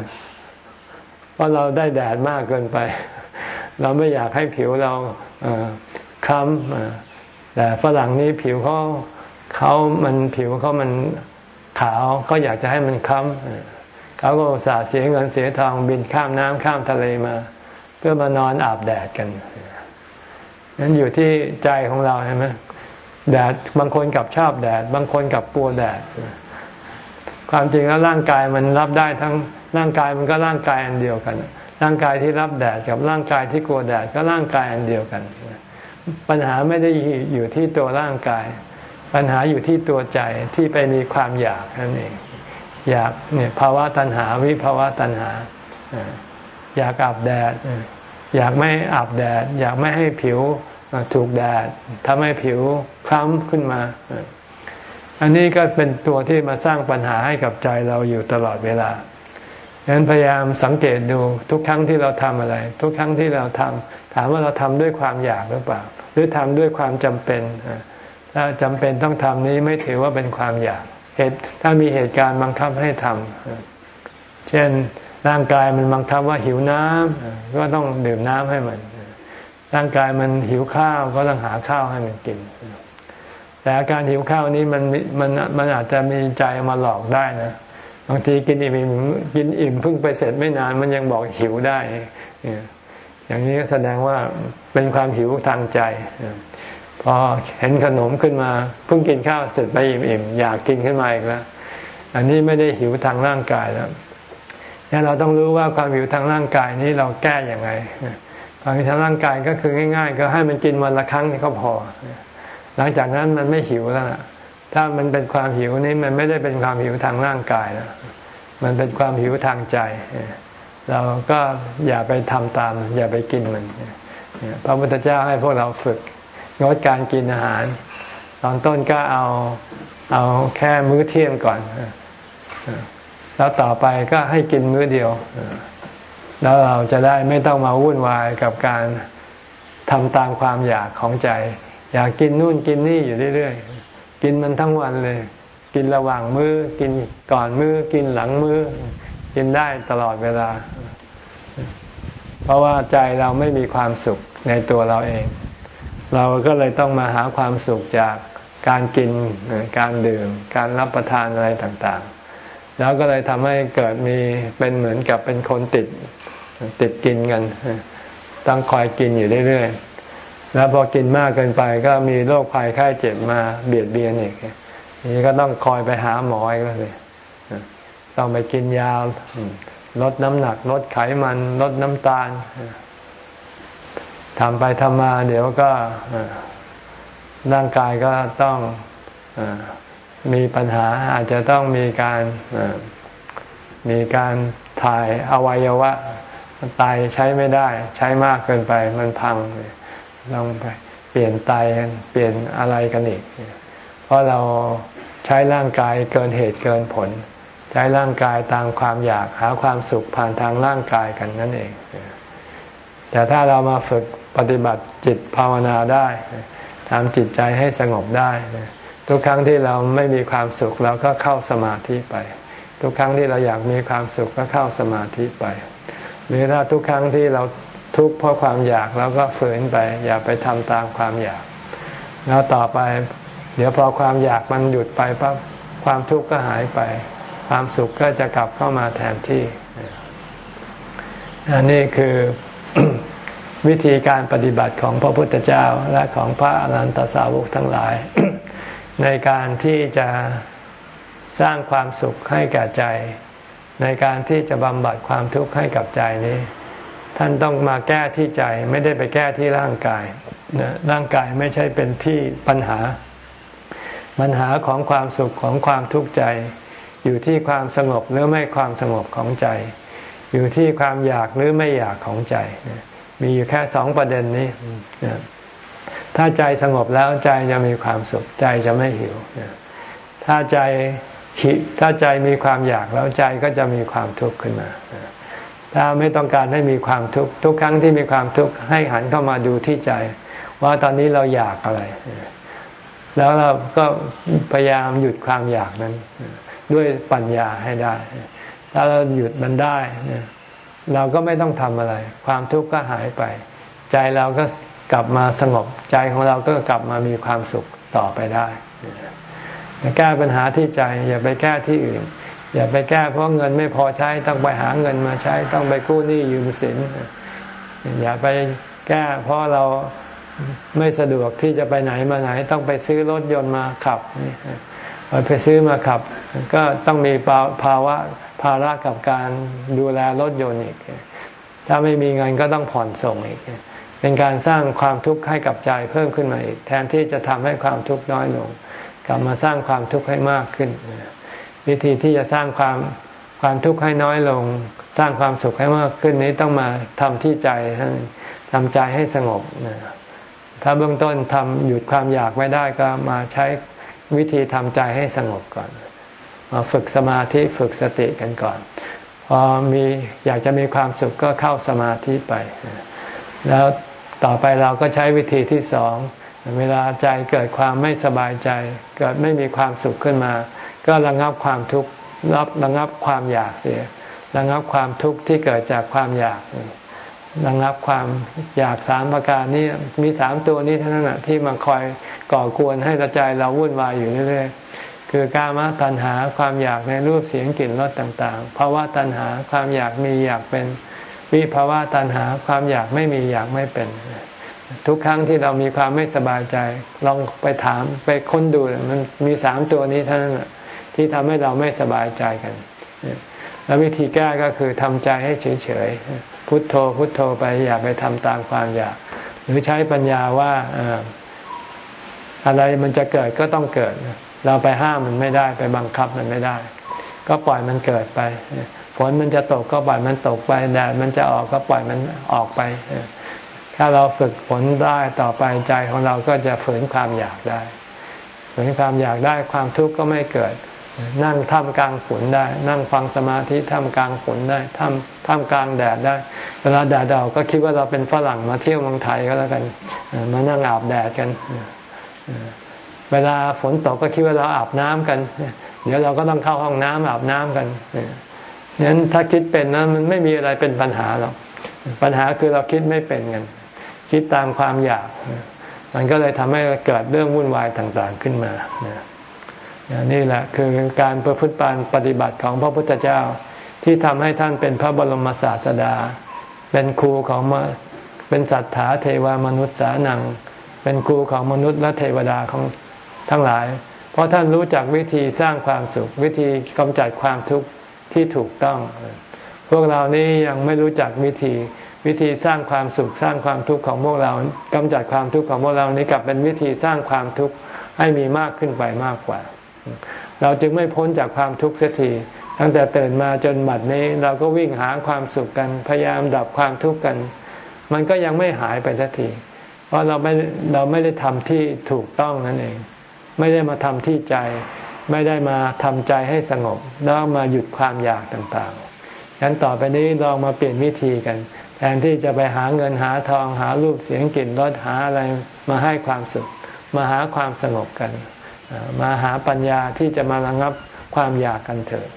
เพราะเราได้แดดมากเกินไป เราไม่อยากให้ผิวเราคล้ำแต่ฝรั่งนี้ผิวเขาเขามันผิวเขามันขาวเขาอยากจะให้มันคล้ำเขาก็สาเสียเงินเสียทองบินข้ามน้ำข้ามทะเลมา เพื่อมานอนอาบแดดกันนั้นอยู่ที่ใจของเราใช่ไหมแดดบางคนกับชอบแดด บางคนกับกลัวแดด ความจริงแล้วร่างกายมันรับได้ทั้งร่างกายมันก็ร่างกายอันเดียวกัน ร่างกายที่รับแดดกับร่างกายที่กลัวแดดก็ร่างกายอันเดียวกัน ปัญหาไม่ได้อยู่ที่ตัวร่างกาย ปัญหาอยู่ที่ตัวใจที่ไปมีความอยากนั่นเอง อยากเนี่ยภาวะตัณหาวิภาวะตัณหา อยากอาบแดด อยากไม่อาบแดด อยากไม่ให้ผิวถูกแดดทำให้ผิวคล้ำขึ้นมาอันนี้ก็เป็นตัวที่มาสร้างปัญหาให้กับใจเราอยู่ตลอดเวลา ฉะนั้นพยายามสังเกตดูทุกครั้งที่เราทำอะไร ทุกครั้งที่เราทำถามว่าเราทำด้วยความอยากหรือเปล่า หรือทำด้วยความจำเป็นถ้าจำเป็นต้องทำนี้ไม่ถือว่าเป็นความอยากเหตุถ้ามีเหตุการณ์บังคับให้ทำเช่นร่างกายมันบังคับว่าหิวน้ำก็ต้องดื่มน้ำให้มัน ร่างกายมันหิวข้าวก็ต้องหาข้าวให้มันกิน แต่อาการหิวข้าวนี้มันมันมันอาจจะมีใจมาหลอกได้นะ บางทีกินอิ่มกินอิ่มเพิ่งไปเสร็จไม่นานมันยังบอกหิวได้อย่างนี้แสดงว่าเป็นความหิวทางใจพอเห็นขนมขึ้นมาเพิ่งกินข้าวเสร็จไปอิ่มๆอยากกินขึ้นมาอีกแล้วอันนี้ไม่ได้หิวทางร่างกายแล้วนี่เราต้องรู้ว่าความหิวทางร่างกายนี้เราแก้อย่างไรความหิวทางร่างกายก็คือง่าย ๆ ก็ให้มันกินวันละครั้งนี่ก็พอ หลังจากนั้นมันไม่หิวแล้วนะ ถ้ามันเป็นความหิวนี้มันไม่ได้เป็นความหิวทางร่างกายแล้วมันเป็นความหิวทางใจ เราก็อย่าไปทำตาม อย่าไปกินมันพระพุทธเจ้าให้พวกเราฝึกงดการกินอาหาร ตอนต้นก็เอาเอาแค่มื้อเที่ยงก่อน แล้วต่อไปก็ให้กินมื้อเดียว แล้วเราจะได้ไม่ต้องมาวุ่นวายกับการทำตามความอยากของใจ อยากกินนู่นกินนี่อยู่เรื่อยๆ กินมันทั้งวันเลย กินระหว่างมือ้อกินก่อนมือ้อกินหลังมือ้อ กินได้ตลอดเวลา เพราะว่าใจเราไม่มีความสุขในตัวเราเอง เราก็เลยต้องมาหาความสุขจากการกินการดื่ม การรับประทานอะไรต่างๆ แล้วก็เลยทำให้เกิดมีเป็นเหมือนกับเป็นคนติดติดกินกัน ต้องคอยกินอยู่เรื่อยๆ แล้วพอกินมากเกินไปก็มีโรคภัยไข้เจ็บมาเบียดเบียนอีกนี่ก็ต้องคอยไปหาหมออีกเลยต้องไปกินยาลดน้ำหนักลดไขมันลดน้ำตาลทำไปทำมาเดี๋ยวก็ร่างกายก็ต้องมีปัญหาอาจจะต้องมีการมีการถ่ายอวัยวะไตใช้ไม่ได้ ใช้มากเกินไปมันพัง ต้องไปเปลี่ยนไตเปลี่ยนอะไรกันอีก เพราะเราใช้ร่างกายเกินเหตุเกินผล ใช้ร่างกายตามความอยากหาความสุขผ่านทางร่างกายกันนั่นเอง แต่ถ้าเรามาฝึกปฏิบัติจิตภาวนาได้ทำจิตใจให้สงบได้ ทุกครั้งที่เราไม่มีความสุขเราก็เข้าสมาธิไป ทุกครั้งที่เราอยากมีความสุขก็เข้าสมาธิไป หรือถ้าทุกครั้งที่เรา ทุกข์เพราะความอยากเราก็ฝืนไป อย่าไปทำตามความอยาก แล้วต่อไป เดี๋ยวพอความอยากมันหยุดไปปั๊บความทุกข์ก็หายไป ความสุขก็จะกลับเข้ามาแทนที่อันนี้คือวิธีการปฏิบัติของพระพุทธเจ้าและของพระอรหันตสาวกทั้งหลาย ในการที่จะสร้างความสุขให้แก่ใจ ในการที่จะบำบัดความทุกข์ให้กับใจนี้ ท่านต้องมาแก้ที่ใจไม่ได้ไปแก้ที่ร่างกายนะร่างกายไม่ใช่เป็นที่ปัญหา ปัญหาของความสุขของความทุกข์ใจ อยู่ที่ความสงบหรือไม่ความสงบของใจ อยู่ที่ความอยากหรือไม่อยากของใจ มีอยู่แค่สองประเด็นนี้ ถ้าใจสงบแล้วใจจะมีความสุขใจจะไม่หิว ถ้าใจถ้าใจมีความอยากแล้วใจก็จะมีความทุกข์ขึ้นมา ถ้าไม่ต้องการให้มีความทุกข์ทุกครั้งที่มีความทุกข์ให้หันเข้ามาดูที่ใจ ว่าตอนนี้เราอยากอะไร แล้วเราก็พยายามหยุดความอยากนั้น ด้วยปัญญาให้ได้ ถ้าเราหยุดมันได้ เราก็ไม่ต้องทำอะไร ความทุกข์ก็หายไป ใจเราก็กลับมาสงบใจของเราก็กลับมามีความสุขต่อไปได้แก้ปัญหาที่ใจอย่าไปแก้ที่อื่น อย่าไปแก้เพราะเงินไม่พอใช้ต้องไปหาเงินมาใช้ต้องไปกู้หนี้ยืมสิน อย่าไปแก้เพราะเราไม่สะดวกที่จะไปไหนมาไหน ต้องไปซื้อรถยนต์มาขับไปซื้อมาขับ ก็ต้องมีภาวะภาระกับการดูแลรถยนต์อีก ถ้าไม่มีเงินก็ต้องผ่อนส่งอีก เป็นการสร้างความทุกข์ให้กับใจเพิ่มขึ้นมาอีก แทนที่จะทำให้ความทุกข์น้อยลง กลับมาสร้างความทุกข์ให้มากขึ้น วิธีที่จะสร้างความความทุกข์ให้น้อยลง สร้างความสุขให้มากขึ้นนี้ต้องมาทำที่ใจทำใจให้สงบถ้าเบื้องต้นทำหยุดความอยากไม่ได้ก็มาใช้วิธีทำใจให้สงบก่อนมาฝึกสมาธิฝึกสติกันก่อน พอมีอยากจะมีความสุขก็เข้าสมาธิไป แล้วต่อไปเราก็ใช้วิธีที่สอง เวลาใจเกิดความไม่สบายใจ เกิดไม่มีความสุขขึ้นมา ก็ระงับความทุกข์รับระงับความอยากเสียระงับความทุกข์ที่เกิดจากความอยากระงับความอยากสามประการนี้มีสามตัวนี้เท่านั้นที่มาคอยก่อกวนให้ใจเราวุ่นวายอยู่เรื่อยๆคือกามตัณหาความอยากในรูปเสียงกลิ่นรสต่างๆภาวะตัณหาความอยากมีอยากเป็น วิภาวะตัณหาความอยากไม่มีอยากไม่เป็น ทุกครั้งที่เรามีความไม่สบายใจ ลองไปถามไปค้นดูมันมีสามตัวนี้เท่านั้น ที่ทำให้เราไม่สบายใจกัน แล้ววิธีแก้ก็คือทำใจให้เฉยๆพุทโธพุทโธไปอย่าไปทำตามความอยาก หรือใช้ปัญญาว่าอะไรมันจะเกิดก็ต้องเกิด เราไปห้ามมันไม่ได้ไปบังคับมันไม่ได้ ก็ปล่อยมันเกิดไปฝนมันจะตกก็ปล่อยมันตกไปแดดมันจะออกก็ปล่อยมันออกไป ถ้าเราฝึกฝนได้ต่อไปใจของเราก็จะฝืนความอยากได้ ฝืนความอยากได้ความทุกข์ก็ไม่เกิด นั่งท่ามกลางฝนได้ นั่งฟังสมาธิท่ามกลางฝนได้ท่ามท่ามกลางแดดได้ เวลาแดดออกก็คิดว่าเราเป็นฝรั่งมาเที่ยวเมืองไทยก็แล้วกันมานั่งอาบแดดกันเวลาฝนตกก็คิดว่าเราอาบน้ำกัน เดี๋ยวเราก็ต้องเข้าห้องน้ำอาบน้ำกันนั้นถ้าคิดเป็นนะมันไม่มีอะไรเป็นปัญหาหรอกปัญหาคือเราคิดไม่เป็นกัน คิดตามความอยาก มันก็เลยทำให้เกิดเรื่องวุ่นวายต่างๆขึ้นมานี่ นี่แหละคือการประพฤติปฏิบัติของพระพุทธเจ้าที่ทำให้ท่านเป็นพระบรมศาสดา เป็นครูของเป็นสัตถาเทวามนุษย์สานัง เป็นครูของมนุษย์และเทวดาของทั้งหลาย เพราะท่านรู้จักวิธีสร้างความสุข วิธีกำจัดความทุกข์ที่ถูกต้อง พวกเรานี้ยังไม่รู้จักวิธีวิธีสร้างความสุขสร้างความทุกข์ของพวกเรากำจัดความทุกข์ของพวกเรานี้กลับเป็นวิธีสร้างความทุกข์ให้มีมากขึ้นไปมากกว่า เราจึงไม่พ้นจากความทุกข์เสียทีตั้งแต่ตื่นมาจนบัดนี้ เราก็วิ่งหาความสุขกัน พยายามดับความทุกข์กัน มันก็ยังไม่หายไปสักที เพราะเราไม่เราไม่ได้ทำที่ถูกต้องนั่นเอง ไม่ได้มาทำที่ใจ ไม่ได้มาทำใจให้สงบ แล้วมาหยุดความอยากต่างๆฉะนั้นต่อไปนี้ลองมาเปลี่ยนวิธีกัน แทนที่จะไปหาเงินหาทองหารูปเสียงกลิ่นรสหาอะไรมาให้ความสุข มาหาความสงบกัน มาหาปัญญาที่จะมาระงับความอยากกันเถิด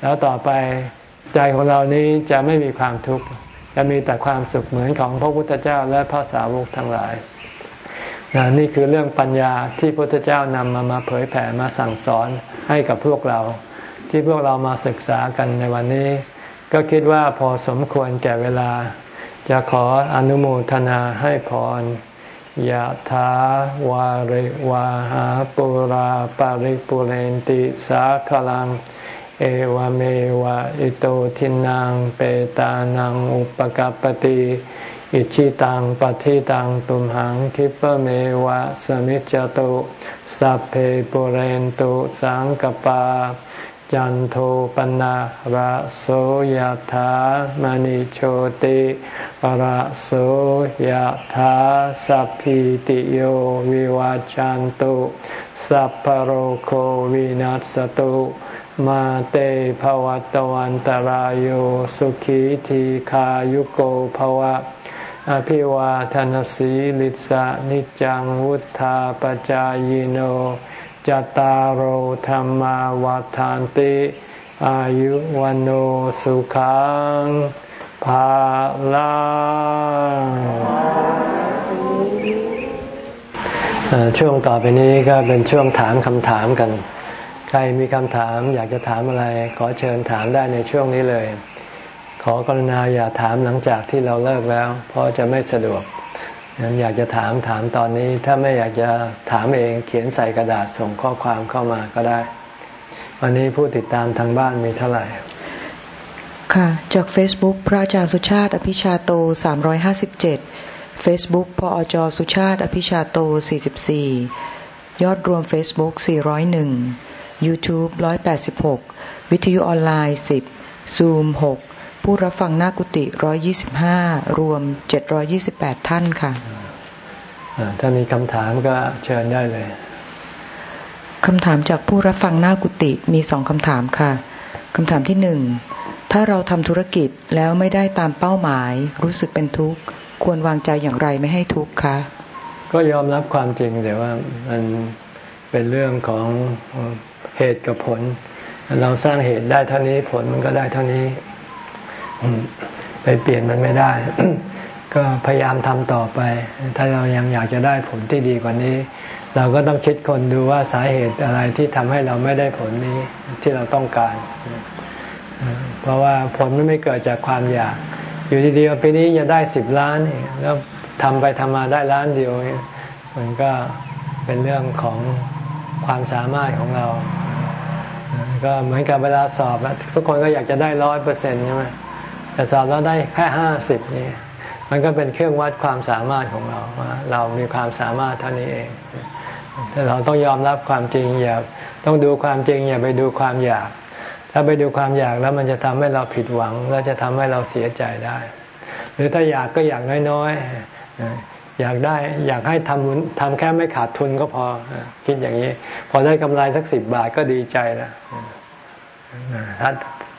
แล้วต่อไปใจของเรานี้จะไม่มีความทุกข์จะมีแต่ความสุขเหมือนของพระพุทธเจ้าและพระสาวกทั้งหลายนนี่คือเรื่องปัญญาที่พระพุทธเจ้านำมามาเผยแผ่มาสั่งสอนให้กับพวกเรา ที่พวกเรามาศึกษากันในวันนี้ ก็คิดว่าพอสมควรแก่เวลา จะขออนุโมทนาให้พร ยะถาวาริวาหาปุราปาริปุเรนติสาคลัง เอวเมวะอิโตทินังเปตานังอุปกัปติอิชิตังปฏิตังตุมหังคิปเมวะสมิจจตุสัพเพปุเรนตุสังกปา จันโทปนะระโสยธามณิโชติระโสยธาสัพพิติโยวิวาจันตุสัพพโรโควินัสตุมาเตภวัตวันตารโยสุขีทีขายุโกภวะ อภิวาทนสีลิสะนิจังวุธาปจายโน จตารโหธรรมวาทานติ อายุวันโอสุขังภาลังช่วงต่อไปนี้ก็เป็นช่วงถามคำถามกัน ใครมีคำถามอยากจะถามอะไร ขอเชิญถามได้ในช่วงนี้เลย ขอกรุณาอย่าถามหลังจากที่เราเลิกแล้ว เพราะจะไม่สะดวก นั้นอยากจะถามถามตอนนี้ ถ้าไม่อยากจะถามเองเขียนใส่กระดาษส่งข้อความเข้ามาก็ได้ วันนี้ผู้ติดตามทางบ้านมีเท่าไหร่
ค่ะ จาก Facebook พระอาจารย์สุชาติ อภิชาโต 357 Facebook พออจสุชาติ อภิชาโต 44 ยอดรวม Facebook 401 YouTube 186 วิทยุออนไลน์ 10 Zoom 6 ผู้รับฟังหน้ากุฏิ125รวม728ท่านค่ะ
ถ้ามีคำถามก็เชิญได้เลย
คำถามจากผู้รับฟังหน้ากุฏิมีสองคำถามค่ะคำถามที่หนึ่งถ้าเราทำธุรกิจแล้วไม่ได้ตามเป้าหมาย รู้สึกเป็นทุกข์ ควรวางใจอย่างไรไม่ให้ทุกข์คะ
ก็ยอมรับความจริงแต่ว่ามันเป็นเรื่องของเหตุกับผล เราสร้างเหตุได้เท่านี้ผลมันก็ได้เท่านี้ ไปเปลี่ยนมันไม่ได้ ก็พยายามทำต่อไป ถ้าเรายังอยากจะได้ผลที่ดีกว่านี้ เราก็ต้องคิดคนดูว่าสาเหตุอะไรที่ทำให้เราไม่ได้ผลนี้ที่เราต้องการ เพราะว่าผลมันไม่เกิดจากความอยาก อยู่ดีๆปีนี้จะได้สิบล้านแล้วทำไปทำมาได้ล้านเดียวมันก็เป็นเรื่องของความสามารถของเรา ก็เหมือนกับเวลาสอบทุกคนก็อยากจะได้ร้อยเปอร์เซ็นต์ใช่ไหม แต่สอบแล้วได้แค่ห้าสิบนี่มันก็เป็นเครื่องวัดความสามารถของเราว่าเรามีความสามารถเท่านี้เองแต่เราต้องยอมรับความจริงอย่าต้องดูความจริงอย่าไปดูความอยาก ถ้าไปดูความอยากแล้วมันจะทำให้เราผิดหวัง แล้วจะทำให้เราเสียใจได้ หรือถ้าอยากก็อยากน้อยๆอยากได้อยากให้ทำทำแค่ไม่ขาดทุนก็พอคิดอย่างนี้ พอได้กำไรสักสิบบาทก็ดีใจแล้วถ้า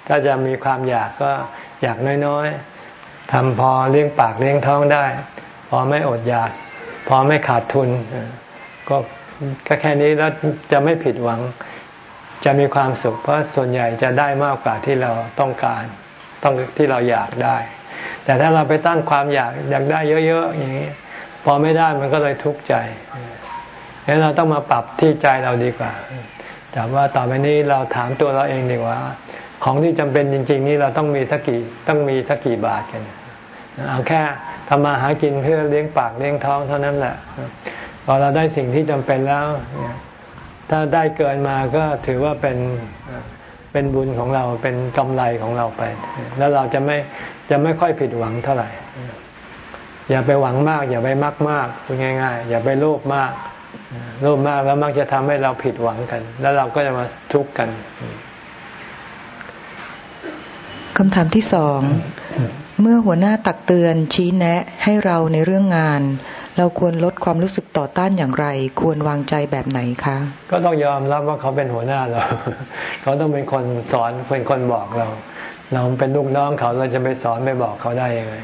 ถ้าจะมีความอยากก็ อยากน้อยๆทำพอเลี้ยงปากเลี้ยงท้องได้ พอไม่อดอยาก พอไม่ขาดทุน ก็ก็แค่นี้แล้วจะไม่ผิดหวัง จะมีความสุข เพราะส่วนใหญ่จะได้มากกว่าที่เราต้องการ ต้องที่เราอยากได้ แต่ถ้าเราไปตั้งความอยากอยากได้เยอะๆอย่างนี้พอไม่ได้มันก็เลยทุกข์ใจงั้นเราต้องมาปรับที่ใจเราดีกว่าจากว่าต่อไปนี้เราถามตัวเราเองดีกว่า ของที่จำเป็นจริง ๆ นี่เราต้องมีสักกี่ต้องมีสักกี่บาทกันเอาแค่ทำมาหากินเพื่อเลี้ยงปากเลี้ยงท้องเท่านั้นแหละพอเราได้สิ่งที่จำเป็นแล้ว ถ้าได้เกินมาก็ถือว่าเป็นเป็นบุญของเราเป็นกำไรของเราไป แล้วเราจะไม่จะไม่ค่อยผิดหวังเท่าไหร่ อย่าไปหวังมาก อย่าไปมักมากพูดง่าย ๆ อย่าไปโลภมาก โลภมากแล้วมักจะทำให้เราผิดหวังกัน แล้วเราก็จะมาทุกข์กัน
คำถามที่สอง เมื่อหัวหน้าตักเตือนชี้แนะให้เราในเรื่องงาน เราควรลดความรู้สึกต่อต้านอย่างไร ควรวางใจแบบไหนคะ
ก็ต้องยอมรับว่าเขาเป็นหัวหน้าเรา เขาต้องเป็นคนสอนเป็นคนบอกเรา เราเป็นลูกน้องเขาเราจะไปสอนไปบอกเขาได้ยังไง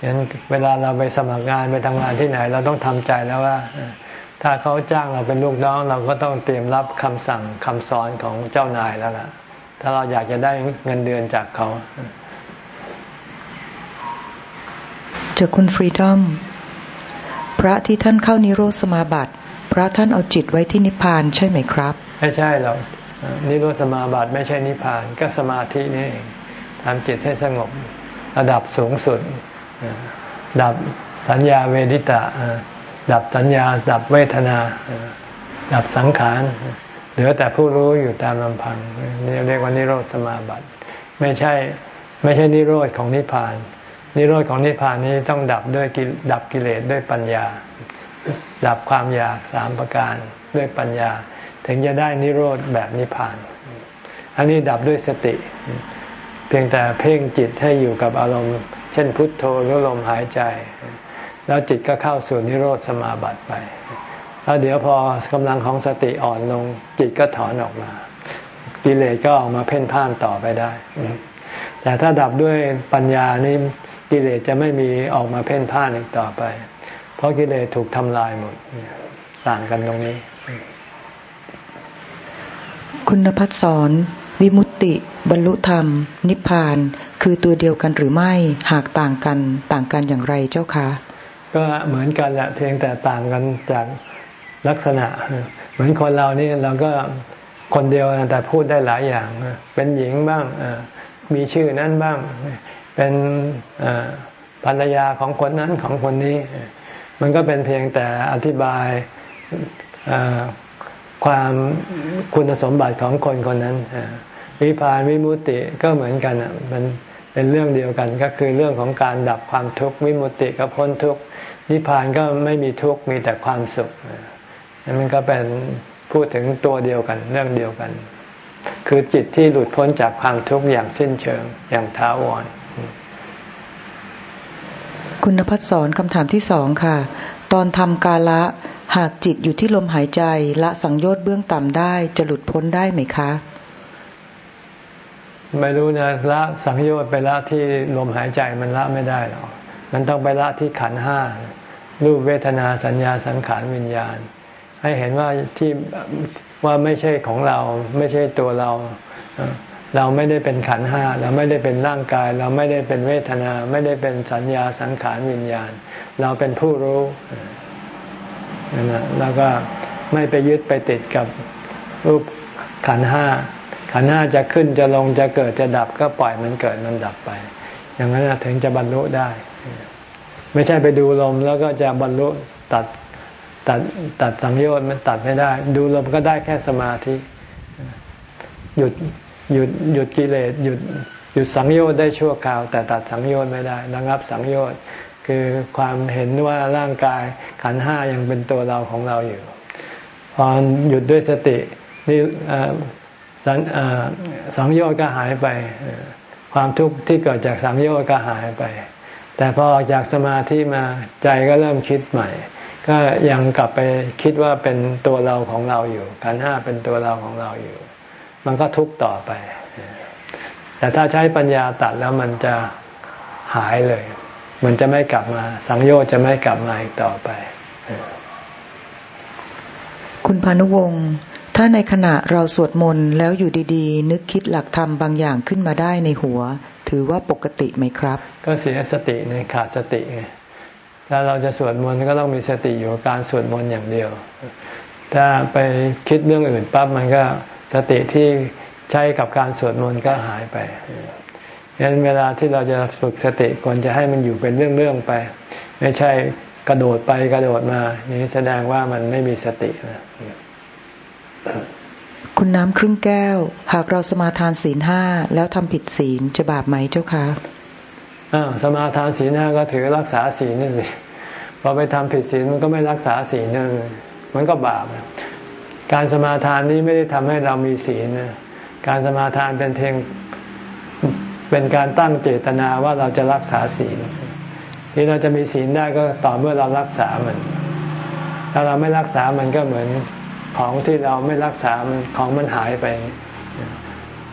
ฉะนั้นเวลาเราไปสมัครงานไปทำงานที่ไหน เราต้องทำใจแล้วว่า ถ้าเขาจ้างเราเป็นลูกน้อง เราก็ต้องเตรียมรับคำสั่งคำสอนของเจ้านายแล้วล่ะ ถ้าเราอยากจะได้เงินเดือนจากเขา
จากคุณฟรีดอม พระที่ท่านเข้านิโรธสมาบัติ พระท่านเอาจิตไว้ที่นิพพานใช่ไหมครับ
ไม่ใช่หรอกนิโรธสมาบัติไม่ใช่นิพพาน ก็สมาธินี่ทำจิตให้สงบระดับสูงสุด ดับสัญญาเวดิตะ ดับสัญญา ดับเวทนา ดับสังขาร เหลือแต่ผู้รู้อยู่ตามลำพังนี่เรียกว่านิโรธสมาบัติ ไม่ใช่ไม่ใช่นิโรธของนิพพาน นิโรธของนิพพานนี้ต้องดับด้วยดับกิเลสด้วยปัญญา ดับความอยากสามประการด้วยปัญญา ถึงจะได้นิโรธแบบนิพพาน อันนี้ดับด้วยสติ เพียงแต่เพ่งจิตให้อยู่กับอารมณ์ เช่นพุทโธหรือลมหายใจ แล้วจิตก็เข้าสู่นิโรธสมาบัติไป แล้วเดี๋ยวพอกำลังของสติอ่อนลงจิตก็ถอนออกมา กิเลสก็ออกมาเพ่นพ่านต่อไปได้ แต่ถ้าดับด้วยปัญญานี่กิเลสจะไม่มีออกมาเพ่นพ่านอีกต่อไป เพราะกิเลสถูกทำลายหมดต่างกันตรงนี้
คุณพัฒสอนวิมุตติ บรรลุธรรม นิพพาน คือตัวเดียวกันหรือไม่หากต่างกัน ต่างกันอย่างไรเจ้าคะ
ก็เหมือนกันแหละเพียงแต่ต่างกันจาก ลักษณะ เหมือนคนเรานี่เราก็คนเดียวแต่พูดได้หลายอย่าง เป็นหญิงบ้างมีชื่อนั้นบ้าง เป็นภรรยาของคนนั้นของคนนี้ มันก็เป็นเพียงแต่อธิบายความคุณสมบัติของคนคนนั้นวิพานวิมุติก็เหมือนกันมันเป็นเรื่องเดียวกันก็คือเรื่องของการดับความทุกข์วิมุติก็พ้นทุกข์นิพพานก็ไม่มีทุกข์มีแต่ความสุข มันก็เป็นพูดถึงตัวเดียวกันเรื่องเดียวกัน คือจิตที่หลุดพ้นจากความทุกข์อย่างสิ้นเชิงอย่างท้าวร
คุณพัฒสอนคำถามที่สองค่ะ ตอนทำกาละหากจิตอยู่ที่ลมหายใจละสังโยชน์เบื้องต่ำได้ จะหลุดพ้นได้ไหมคะ
ไม่รู้นะละสังโยชน์ไปละที่ลมหายใจมันละไม่ได้หรอกมันต้องไปละที่ขันห้ารูปเวทนาสัญญาสังขารวิญญาณ ให้เห็นว่าที่ว่าไม่ใช่ของเราไม่ใช่ตัวเรา เราไม่ได้เป็นขันห้าเราไม่ได้เป็นร่างกาย เราไม่ได้เป็นเวทนา ไม่ได้เป็นสัญญาสังขารวิญญาณ เราเป็นผู้รู้นั่นแหละแล้วก็ไม่ไปยึดไปติดกับรูปขันห้าขันห้าจะขึ้นจะลงจะเกิดจะดับก็ปล่อยมันเกิดมันดับไป อย่างนั้นถึงจะบรรลุได้ ไม่ใช่ไปดูลมแล้วก็จะบรรลุตัด ตัดตัดสังโยชน์มันตัดไม่ได้ ดูลมก็ได้แค่สมาธิ หยุดหยุดหยุดกิเลสหยุดหยุดสังโยชน์ได้ชั่วคราว แต่ตัดสังโยชน์ไม่ได้ระงับสังโยชน์คือความเห็นว่าร่างกายขันห้ายังเป็นตัวเราของเราอยู่ พอหยุดด้วยสตินี่สังโยชน์ก็หายไป ความทุกข์ที่เกิดจากสังโยชน์ก็หายไป แต่พอออกจากสมาธิมาใจก็เริ่มคิดใหม่ ก็ยังกลับไปคิดว่าเป็นตัวเราของเราอยู่ขันห้าเป็นตัวเราของเราอยู่ มันก็ทุกข์ต่อไป แต่ถ้าใช้ปัญญาตัดแล้วมันจะหายเลย มันจะไม่กลับมา สังโยชน์จะไม่กลับมาอีกต่อไป
คุณพานุวงศ์ ถ้าในขณะเราสวดมนต์แล้วอยู่ดีๆ นึกคิดหลักธรรมบางอย่างขึ้นมาได้ในหัว ถือว่าปกติไหมครับ
ก็เสียสติในขาดสติไงถ้าเราจะสวดมนต์ก็ต้องมีสติอยู่การสวดมนต์อย่างเดียว ถ้าไปคิดเรื่องอื่นปั๊บมันก็สติที่ใช้กับการสวดมนต์ก็หายไปดังนั้นเวลาที่เราจะฝึกสติควรจะให้มันอยู่เป็นเรื่องๆไป ไม่ใช่กระโดดไปกระโดดมา นี่แสดงว่ามันไม่มีสตินะ
คุณน้ำครึ่งแก้ว หากเราสมาทานศีลห้าแล้วทำผิดศีลจะบาปไหมเจ้าคะ
อ้าวสมาทานศีลห้าก็ถือรักษาศีลนี่สิพอไปทำผิดศีลมันก็ไม่รักษาศีลนั่นมันก็บาป การสมาทานนี้ไม่ได้ทำให้เรามีศีลนะการสมาทานเป็นเพียงเป็นการตั้งเจตนาว่าเราจะรักษาศีลที่เราจะมีศีลได้ก็ต่อเมื่อเรารักษามัน ถ้าเราไม่รักษามันก็เหมือน ของที่เราไม่รักษามันของมันหายไป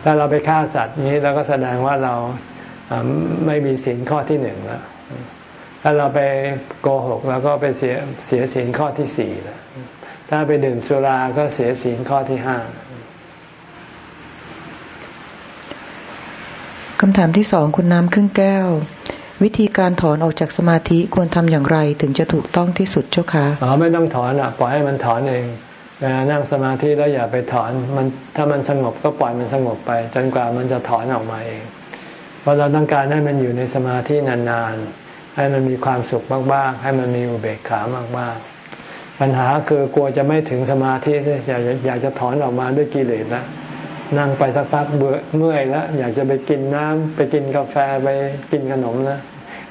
ถ้าเราไปฆ่าสัตว์นี้เราก็แสดงว่าเราไม่มีศีลข้อที่หนึ่งแล้ว ถ้าเราไปโกหกแล้วก็ไปเสียเสียศีลข้อที่สี่แล้ว ถ้าไปดื่มสุราก็เสียศีลข้อที่ห้า
คำถามที่สองคุณน้ำครึ่งแก้ว วิธีการถอนออกจากสมาธิควรทำอย่างไรถึงจะถูกต้องที่สุดเจ้าคะ
อ๋อไม่ต้องถอนอะปล่อยให้มันถอนเอง เวลานั่งสมาธิแล้วอย่าไปถอนมันถ้ามันสงบก็ปล่อยมันสงบไป จนกว่ามันจะถอนออกมาเอง เพราะเราต้องการให้มันอยู่ในสมาธินานๆ ให้มันมีความสุขมากๆ ให้มันมีอุเบกขามากๆ ปัญหาคือกลัวจะไม่ถึงสมาธิอยากอยากจะถอนออกมาด้วยกิเลสแล้วนั่งไปสักพักเบื่อเมื่อยแล้ว อยากจะไปกินน้ำไปกินกาแฟไปกินขนมแล้ว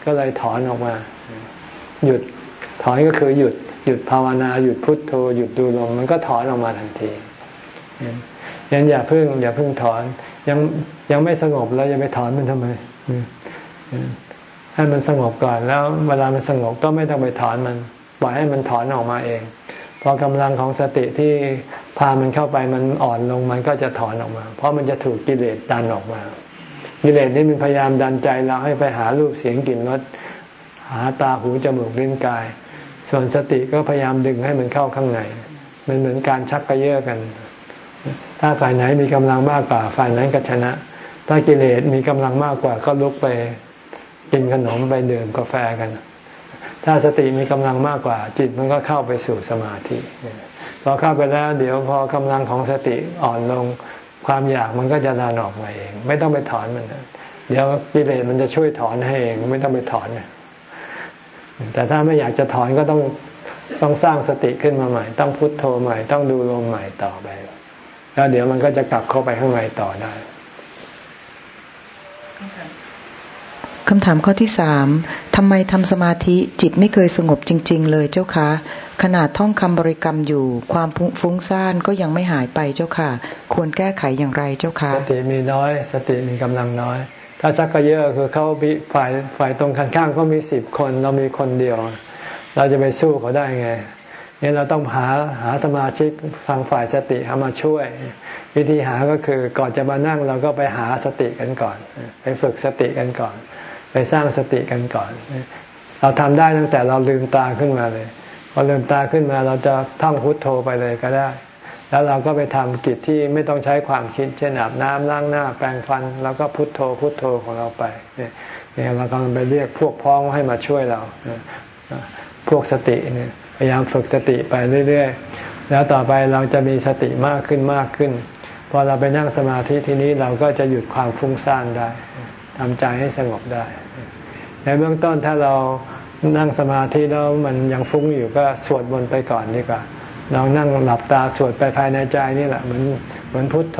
ก็เลยถอนออกมา หยุดถอนก็คือหยุด หยุดภาวนาหยุดพุทโธหยุดดูลมมันก็ถอนออกมาทันทียังอย่าพึ่งอย่าพึ่งถอน ยังยังไม่สงบแล้วยังไปถอนมันทำไมให้มันสงบก่อนแล้วเวลามันสงบก็ไม่ต้องไปถอนมันปล่อยให้มันถอนออกมาเองพอกำลังของสติที่พามันเข้าไปมันอ่อนลงมันก็จะถอนออกมา เพราะมันจะถูกกิเลสดันออกมากิเลสนี่มันพยายามดันใจเราให้ไปหารูปเสียงกลิ่นรสหาตาหูจมูกลิ้นกาย ส่วนสติก็พยายามดึงให้มันเข้าข้างใน มันเหมือนการชักกระเยาะกัน ถ้าฝ่ายไหนมีกำลังมากกว่า ฝ่ายนั้นก็ชนะ ถ้ากิเลสมีกำลังมากกว่าก็ลุกไปกินขนมไปดื่มกาแฟกัน ถ้าสติมีกำลังมากกว่า จิตมันก็เข้าไปสู่สมาธิพอเข้าไปแล้วเดี๋ยวพอกำลังของสติอ่อนลงความอยากมันก็จะดันออกมาเอง ไม่ต้องไปถอนมัน เดี๋ยวกิเลสมันจะช่วยถอนให้เองไม่ต้องไปถอน แต่ถ้าไม่อยากจะถอนก็ต้องต้องสร้างสติขึ้นมาใหม่ ต้องพุทโธใหม่ ต้องดูลมใหม่ต่อไป แล้วเดี๋ยวมันก็จะกลับเข้าไปข้างในต่อได้
คำถามข้อที่สามทำไมทำสมาธิจิตไม่เคยสงบจริง ๆ เลยเจ้าคะ ขนาดท่องคำบริกรรมอยู่ ความฟุ้งซ่านก็ยังไม่หายไปเจ้าค่ะ ควรแก้ไขอย่างไรเจ้าคะ
สติมีน้อย สติมีกำลังน้อย ถ้าชักก็เยอะคือเขาฝ่ายฝ่ายตรงข้างๆเขามีสิบคนเรามีคนเดียว เราจะไปสู้เขาได้ไงนี่เราต้องหาหาสมาชิกทางฝ่ายสติเอามาช่วย วิธีหาก็คือก่อนจะมานั่งเราก็ไปหาสติกันก่อน ไปฝึกสติกันก่อน ไปสร้างสติกันก่อน เราทำได้ตั้งแต่เราลืมตาขึ้นมาเลยพอลืมตาขึ้นมาเราจะท่องพุทโธไปเลยก็ได้ แล้วเราก็ไปทำกิจที่ไม่ต้องใช้ความคิด เช่นอาบน้ำล้างหน้าแปรงฟัน แล้วก็พุทโธพุทโธของเราไปเนี่ยเรากำลังไปเรียกพวกพ้องให้มาช่วยเราพวกสติเนี่ยพยายามฝึกสติไปเรื่อยๆ แล้วต่อไปเราจะมีสติมากขึ้นมากขึ้น พอเราไปนั่งสมาธิทีนี้เราก็จะหยุดความฟุ้งซ่านได้ทำใจให้สงบได้ ในเบื้องต้นถ้าเรานั่งสมาธิแล้วมันยังฟุ้งอยู่ก็สวดมนต์ไปก่อนดีกว่า เรานั่งหลับตาสวดไปภายในใจนี่แหละเหมือนเหมือนพุทโธ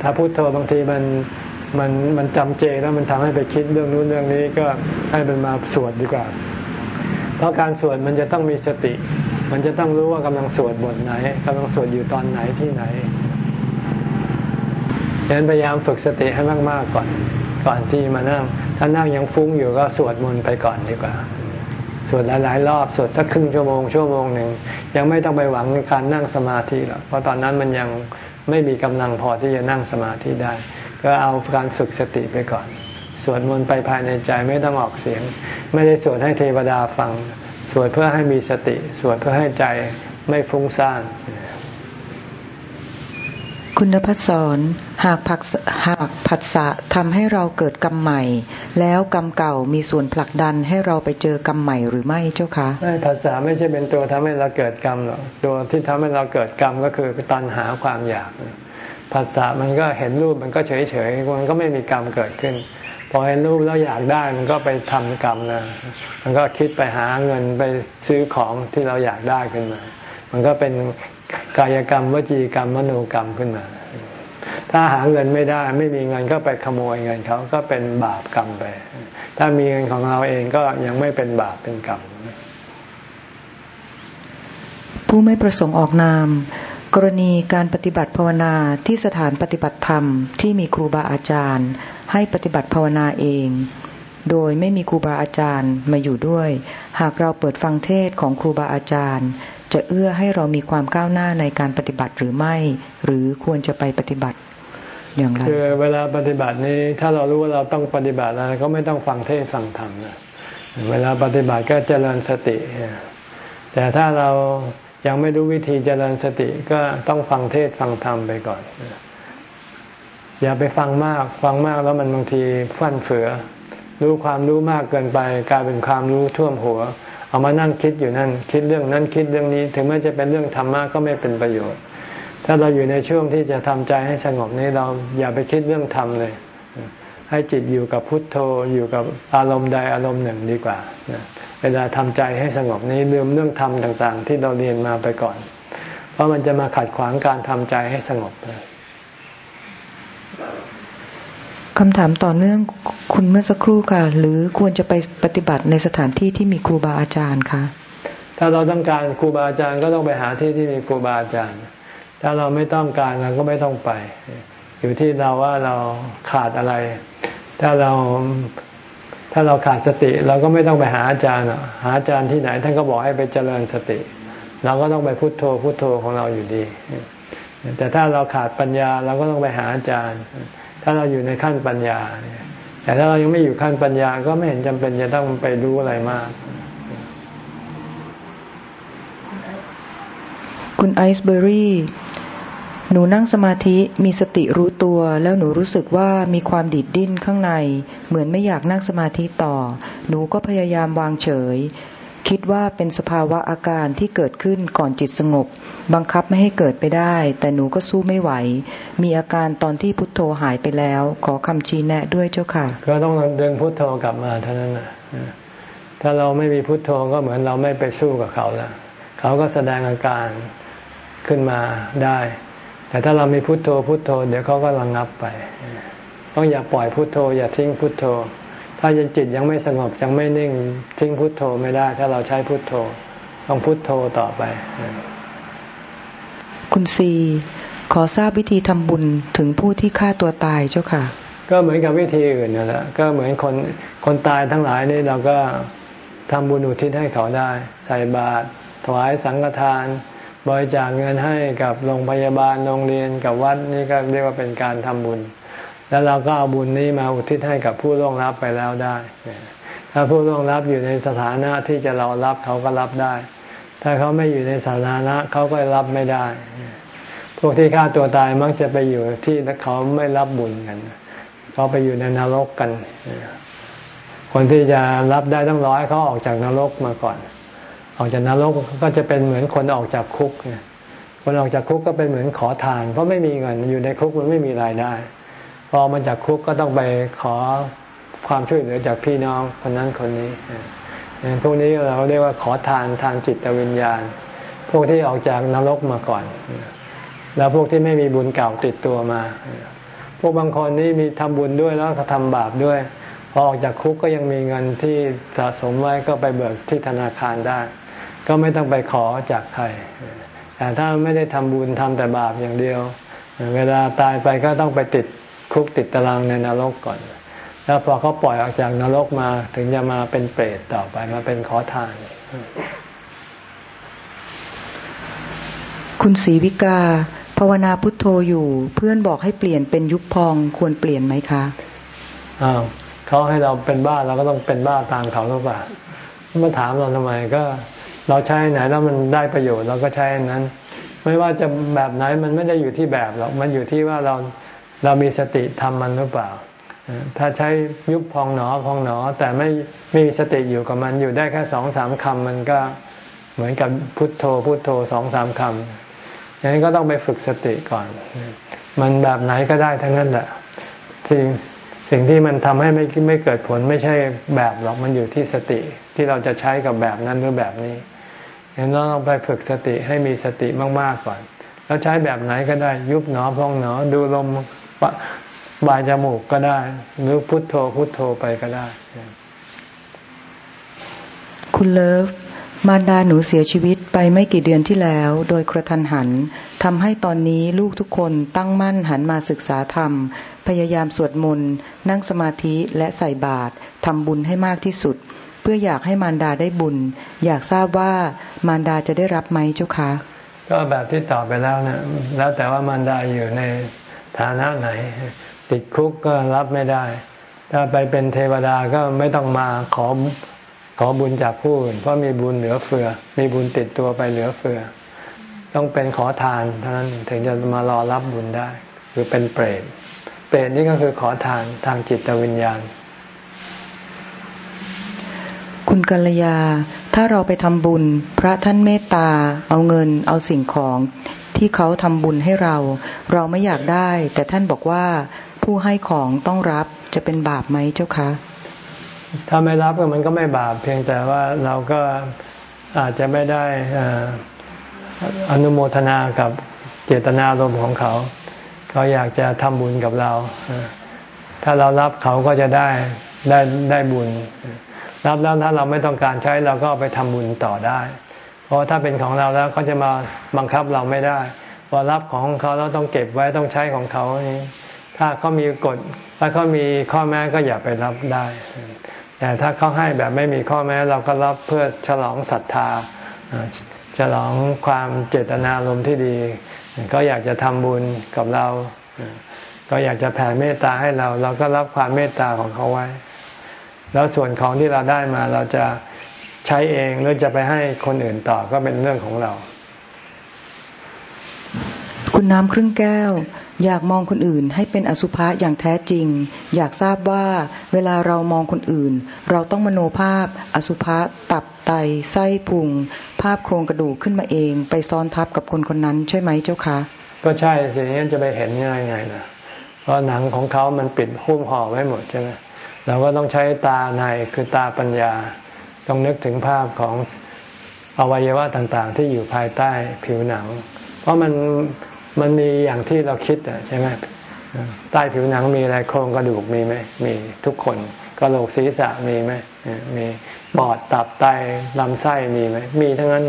ถ้าพุทโธบางทีมันมันมันจำเจแล้วมันทำให้ไปคิดเรื่องนู้นเรื่องนี้ก็ให้มันมาสวดดีกว่า เพราะการสวดมันจะต้องมีสติ มันจะต้องรู้ว่ากำลังสวดบทไหนกำลังสวดอยู่ตอนไหนที่ไหนดังนั้นพยายามฝึกสติให้มากๆก่อน ก่อนที่มานั่ง ถ้านั่งยังฟุ้งอยู่ก็สวดมนต์ไปก่อนดีกว่า สวดหลายๆ รอบสวดสักครึ่งชั่วโมงชั่วโมงหนึ่งยังไม่ต้องไปหวังการนั่งสมาธิหรอกเพราะตอนนั้นมันยังไม่มีกำลังพอที่จะนั่งสมาธิได้ ก็เอาการฝึกสติไปก่อน สวดมนต์ไปภายในใจไม่ต้องออกเสียง ไม่ได้สวดให้เทวดาฟัง สวดเพื่อให้มีสติ สวดเพื่อให้ใจไม่ฟุ้งซ่าน
คุณพัสอนหากผักหากผัสสะทำให้เราเกิดกรรมใหม่ แล้วกรรมเก่ามีส่วนผลักดันให้เราไปเจอกรรมใหม่หรือไม่เจ้าคะ
ไม่ผัสสะไม่ใช่เป็นตัวทำให้เราเกิดกรรมหรอกตัวที่ทำให้เราเกิดกรรมก็คือตัณหาความอยากผัสสะมันก็เห็นรูปมันก็เฉยเฉยมันก็ไม่มีกรรมเกิดขึ้น พอเห็นรูปแล้วอยากได้มันก็ไปทำกรรมนะมันก็คิดไปหาเงินไปซื้อของที่เราอยากได้ขึ้นมา มันก็เป็น กายกรรมวจีกรรมมโนกรรมขึ้นมา ถ้าหาเงินไม่ได้ ไม่มีเงินก็ไปขโมยเงินเขาก็เป็นบาปกรรมไป ถ้ามีเงินของเราเองก็ยังไม่เป็นบาปเป็นกรรม
ผู้ไม่ประสงค์ออกนาม กรณีการปฏิบัติภาวนาที่สถานปฏิบัติธรรมที่มีครูบาอาจารย์ ให้ปฏิบัติภาวนาเองโดยไม่มีครูบาอาจารย์มาอยู่ด้วย หากเราเปิดฟังเทศของครูบาอาจารย์ จะเอื้อให้เรามีความก้าวหน้าในการปฏิบัติหรือไม่ หรือควรจะไปปฏิบัติอย่างไร
คือเวลาปฏิบัตินี้ถ้าเรารู้ว่าเราต้องปฏิบัติแล้วก็ไม่ต้องฟังเทศฟังธรรมนะเวลาปฏิบัติก็เจริญสติ แต่ถ้าเรายังไม่รู้วิธีเจริญสติก็ต้องฟังเทศฟังธรรมไปก่อน อย่าไปฟังมากฟังมากแล้วมันบางทีฟั่นเฟือ รู้ความรู้มากเกินไป กลายเป็นความรู้ท่วมหัว เอามานั่งคิดอยู่นั่นคิดเรื่องนั้นคิดเรื่องนี้ ถึงแม้จะเป็นเรื่องธรรมะก็ไม่เป็นประโยชน์ ถ้าเราอยู่ในช่วงที่จะทำใจให้สงบนี้เราอย่าไปคิดเรื่องธรรมเลย ให้จิตอยู่กับพุทโธอยู่กับอารมณ์ใดอารมณ์หนึ่งดีกว่าเวลาทำใจให้สงบนี้ลืมเรื่องธรรมต่างๆ ที่เราเรียนมาไปก่อน เพราะมันจะมาขัดขวางการทำใจให้สงบเลย
คำถามต่อเนื่องคุณเมื่อสักครู่ค่ะ หรือควรจะไปปฏิบัติในสถานที่ที่มีครูบาอาจารย์คะ
ถ้าเราต้องการครูบาอาจารย์ก็ต้องไปหาที่ที่มีครูบาอาจารย์ ถ้าเราไม่ต้องการเราก็ไม่ต้องไป อยู่ที่เราว่าเราขาดอะไร ถ้าเราถ้าเราขาดสติ เราก็ไม่ต้องไปหาอาจารย์หาอาจารย์ที่ไหนท่านก็บอกให้ไปเจริญสติ เราก็ต้องไปพุโทโธพุโทโธของเราอยู่ดี แต่ถ้าเราขาดปัญญาเราก็ต้องไปหาอาจารย์ ถ้าเราอยู่ในขั้นปัญญา แต่ถ้าเรายังไม่อยู่ขั้นปัญญาก็ไม่เห็นจำเป็นจะต้องไปรู้อะไรมาก
คุณไอซ์เบอรี่หนูนั่งสมาธิมีสติรู้ตัว แล้วหนูรู้สึกว่ามีความดิดดิ้นข้างใน เหมือนไม่อยากนั่งสมาธิต่อ หนูก็พยายามวางเฉย คิดว่าเป็นสภาวะอาการที่เกิดขึ้นก่อนจิตสงบ บังคับไม่ให้เกิดไปได้ แต่หนูก็สู้ไม่ไหว มีอาการตอนที่พุทโธหายไปแล้ว ขอคำชี้แนะด้วยเจ้าค่ะ
ก็ต้องดึงพุทโธกลับมาเท่านั้นนะถ้าเราไม่มีพุทโธก็เหมือนเราไม่ไปสู้กับเขาแล้วเขาก็แสดงอาการขึ้นมาได้ แต่ถ้าเรามีพุทโธพุทโธ เดี๋ยวเขาก็ระงงับไป ต้องอย่าปล่อยพุทโธ อย่าทิ้งพุทโธ ถ้ายังจิตยังไม่สงบยังไม่นิ่งทิ้งพุทโธไม่ได้ ถ้าเราใช้พุทโธต้องพุทโธต่อไป
คุณซีขอทราบวิธีทำบุญถึงผู้ที่ฆ่าตัวตายเจ้าค่ะ
ก็เหมือนกับวิธีอื่นนั่นแหละก็เหมือนคนคนตายทั้งหลายนี่เราก็ทำบุญอุทิศให้เขาได้ ใส่บาตรถวายสังฆทาน บริจาคเงินให้กับโรงพยาบาลโรงเรียนกับวัดนี่ก็เรียกว่าเป็นการทำบุญ แล้วเราก็เอาบุญนี้มาอุทิศให้กับผู้ล่วงลับไปแล้วได้ ถ้าผู้ล่วงลับอยู่ในสถานะที่จะเรารับเขาก็รับได้ ถ้าเขาไม่อยู่ในสถานะเขาก็รับไม่ได้ พวกที่ฆ่าตัวตายมักจะไปอยู่ที่เขาไม่รับบุญกัน เขาไปอยู่ในนรกกัน คนที่จะรับได้ต้องร้อยเขาออกจากนรกมาก่อน ออกจากนรกก็จะเป็นเหมือนคนออกจากคุก คนออกจากคุกก็เป็นเหมือนขอทาน เพราะไม่มีเงินอยู่ในคุกมันไม่มีรายได้ อมันจากคุกก็ต้องไปขอความช่วยเหลือจากพี่น้องคนนั้นคนนี้พวกนี้เราเรียกว่าขอทานทางจิตวิญญาณ พวกที่ออกจากนรกมาก่อน แล้วพวกที่ไม่มีบุญเก่าติดตัวมา พวกบางคนนี่มีทำบุญด้วยแล้วก็ทำบาปด้วย พอออกจากคุกก็ยังมีเงินที่สะสมไว้ก็ไปเบิกที่ธนาคารได้ ก็ไม่ต้องไปขอจากใคร แต่ถ้าไม่ได้ทำบุญทำแต่บาปอย่างเดียว เวลาตายไปก็ต้องไปติด คุกติดตารางในนรกก่อน แล้วพอเขาปล่อยออกจากนรกมาถึงจะมาเป็นเปรตต่อไปมาเป็นขอทาน
คุณศรีวิกา ภาวนาพุทโธอยู่เพื่อนบอกให้เปลี่ยนเป็นยุคพองควรเปลี่ยนไหมคะ
อ้าวเขาให้เราเป็นบ้าเราก็ต้องเป็นบ้าตามเขาหรือเปล่ามาถามเราทำไมก็เราใช้ไหนแล้วมันได้ประโยชน์เราก็ใช้นั้น ไม่ว่าจะแบบไหนมันไม่ได้อยู่ที่แบบหรอกมันอยู่ที่ว่าเรา เรามีสติทำมันหรือเปล่า ถ้าใช้ยุบพองหนอพองหนอ แต่ไม่ไม่มีสติอยู่กับมันอยู่ได้แค่สองสามคำมันก็เหมือนกับพุทโธพุทโธสองสามคำอย่างนี้ก็ต้องไปฝึกสติก่อน มันแบบไหนก็ได้ทั้งนั้นแหละที่สิ่งที่มันทำให้ไม่ไม่เกิดผลไม่ใช่แบบหรอกมันอยู่ที่สติที่เราจะใช้กับแบบนั้นหรือแบบนี้เห็นเราต้องไปฝึกสติให้มีสติมากๆก่อน แล้วใช้แบบไหนก็ได้ยุบหนอพองหนอดูลม บายจมูกก็ได้ หรือพุทโธพุทโธไปก็ได้
คุณเลิฟมารดาหนูเสียชีวิตไปไม่กี่เดือนที่แล้ว โดยกระทันหันทำให้ตอนนี้ลูกทุกคนตั้งมั่นหันมาศึกษาธรรม พยายามสวดมนต์นั่งสมาธิและใส่บาตรทำบุญให้มากที่สุด เพื่ออยากให้มารดาได้บุญ อยากทราบว่ามารดาจะได้รับไหมเจ้าคะ
ก็แบบที่ตอบไปแล้วนะแล้วแต่ว่ามารดาอยู่ใน ฐานะไหน ติดคุกก็รับไม่ได้ ถ้าไปเป็นเทวดาก็ไม่ต้องมาขอขอบุญจากผู้อื่นเพราะมีบุญเหลือเฟือ มีบุญติดตัวไปเหลือเฟือ ต้องเป็นขอทานเท่านั้นถึงจะมารอรับบุญได้ คือเป็นเปรตเปรตนี่ก็คือขอทานทางจิตวิญญาณ
คุณกัลยา ถ้าเราไปทำบุญ พระท่านเมตตา เอาเงิน เอาสิ่งของ ที่เขาทำบุญให้เรา เราไม่อยากได้ แต่ท่านบอกว่าผู้ให้ของต้องรับจะเป็นบาปไหมเจ้าคะ
ถ้าไม่รับมันก็ไม่บาปเพียงแต่ว่าเราก็อาจจะไม่ได้อนุโมทนากับเจตนารมณ์ของเขา เขาอยากจะทำบุญกับเรา ถ้าเรารับเขาก็จะได้ได้ได้บุญ รับแล้วถ้าเราไม่ต้องการใช้เราก็ไปทำบุญต่อได้ เพราะถ้าเป็นของเราแล้วเขาจะมาบังคับเราไม่ได้พอรับของเขาเราต้องเก็บไว้ต้องใช้ของเขาถ้าเขามีกฎถ้าเขามีข้อแม้ก็อย่าไปรับได้ แต่ถ้าเขาให้แบบไม่มีข้อแม้เราก็รับเพื่อฉลองศรัทธาฉลองความเจตนารมณ์ที่ดี ก็อยากจะทำบุญกับเรา ก็อยากจะแผ่เมตตาให้เรา เราก็รับความเมตตาของเขาไว้ แล้วส่วนของที่เราได้มาเราจะ ใช้เองหรือจะไปให้คนอื่นต่อก็เป็นเรื่องของเรา
คุณน้ำครึ่งแก้ว อยากมองคนอื่นให้เป็นอสุภะอย่างแท้จริง อยากทราบว่าเวลาเรามองคนอื่น เราต้องมโนภาพ อสุภะตับไตไส้พุง ภาพโครงกระดูกขึ้นมาเอง ไปซ้อนทับกับคนคนนั้นใช่ไหมเจ้าคะ
ก็ใช่สิงั้นจะไปเห็นยังไงนะเพราะหนังของเขามันปิดหุ้มห่อไว้หมดใช่ไหมเราก็ต้องใช้ตาในคือตาปัญญา ต้องนึกถึงภาพของอวัยวะต่างๆ ที่อยู่ภายใต้ผิวหนัง เพราะมันมันมีอย่างที่เราคิดอะใช่ไหมใต้ผิวหนังมีอะไรโครงกระดูกมีไหมมีทุกคนกระโหลกศีรษะมีไหมมีปอดตับไตลำไส้มีไหมมีทั้งนั้น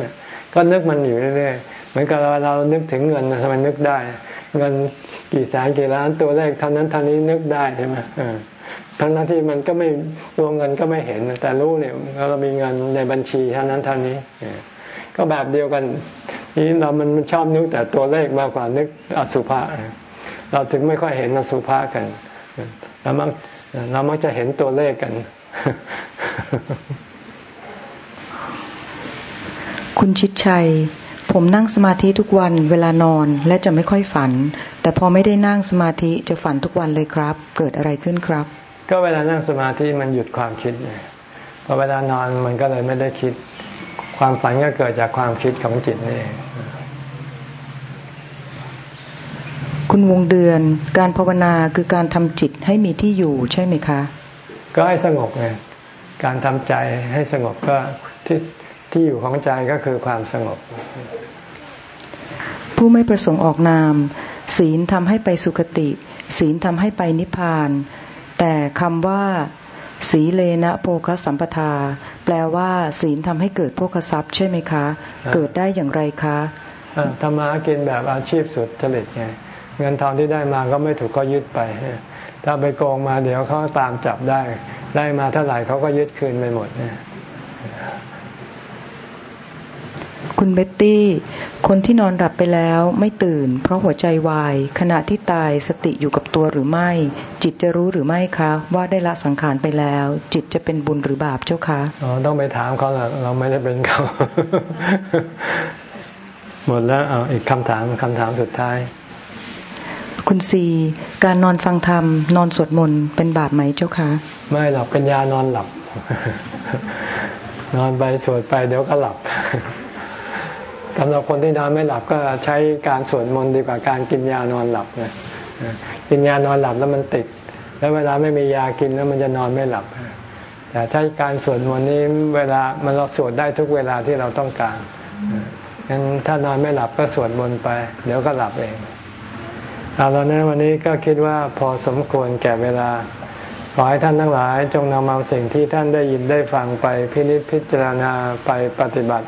ก็นึกมันอยู่เรื่อยๆเหมือนกับเรานึกถึงเงินทำไมนึกได้ เงินกี่แสนกี่ล้านตัวเลขเท่านั้นเท่านี้นึกได้ใช่ไหม ทั้งนั้นที่มันก็ไม่ตัวเงินก็ไม่เห็น แต่รู้เนี่ยเรามีเงินในบัญชีเท่านั้นเท่านี้ ก็แบบเดียวกัน นี้เรามันชอบนึกแต่ตัวเลขมากกว่านึกอสุภะเราถึงไม่ค่อยเห็นอสุภะกันเรามักเรามักจะเห็นตัวเลขกัน
คุณชิดชัย ผมนั่งสมาธิทุกวันเวลานอนและจะไม่ค่อยฝัน แต่พอไม่ได้นั่งสมาธิจะฝันทุกวันเลยครับ เกิดอะไรขึ้นครับ
ก็เวลานั่งสมาธิมันหยุดความคิดไงพอเวลานอนมันก็เลยไม่ได้คิด ความฝันก็เกิดจากความคิดของจิตนี่เอง
คุณวงเดือนการภาวนาคือการทำจิตให้มีที่อยู่ใช่ไหมคะ
ก็ให้สงบไงการทำใจให้สงบก็ที่ที่อยู่ของใจก็คือความสงบ
ผู้ไม่ประสงค์ออกนาม ศีลทำให้ไปสุคติ ศีลทำให้ไปนิพพาน แต่คำว่า สีเลนะโภคสัมปทา แปลว่าศีลทำให้เกิดโภคทรัพย์ใช่ไหมคะ เกิดได้อย่างไรคะ
ธรรมะกินแบบอาชีพสุดจริตไงเงินทองที่ได้มาก็ไม่ถูกก็ยึดไป ถ้าไปโกงมาเดี๋ยวเขาตามจับได้ ได้มาเท่าไหร่เขาก็ยึดคืนไปหมดเนี่ย
คุณเบ็ตตี้ คนที่นอนหลับไปแล้วไม่ตื่น เพราะหัวใจวาย ขณะที่ตายสติอยู่กับตัวหรือไม่ จิตจะรู้หรือไม่คะ ว่าได้ละสังขารไปแล้ว จิตจะเป็นบุญหรือบาปเจ้าคะ
อ๋อต้องไปถามเขาละเราไม่ได้เป็นเขาหมดแล้วเอาอีกคำถามคำถามสุดท้าย
คุณซีการนอนฟังธรรม นอนสวดมนต์เป็นบาปไหมเจ้าคะ
ไม่หลับเป็นยานอนหลับ นอนไปสวดไปเดี๋ยวก็หลับ สำหรับคนที่นอนไม่หลับก็ใช้การสวดมนต์ดีกว่าการกินยานอนหลับนะกินยานอนหลับแล้วมันติด แล้วเวลาไม่มียากินแล้วมันจะนอนไม่หลับแต่ใช้การสวดมนต์นี้เวลามันเราสวดได้ทุกเวลาที่เราต้องการงั้นถ้านอนไม่หลับก็สวดมนต์ไป เดี๋ยวก็หลับเองเอาแล้วนะวันนี้ก็คิดว่าพอสมควรแก่เวลา ขอให้ท่านทั้งหลายจงนำเอาสิ่งที่ท่านได้ยินได้ฟังไปพินิจพิจารณาไปปฏิบัติ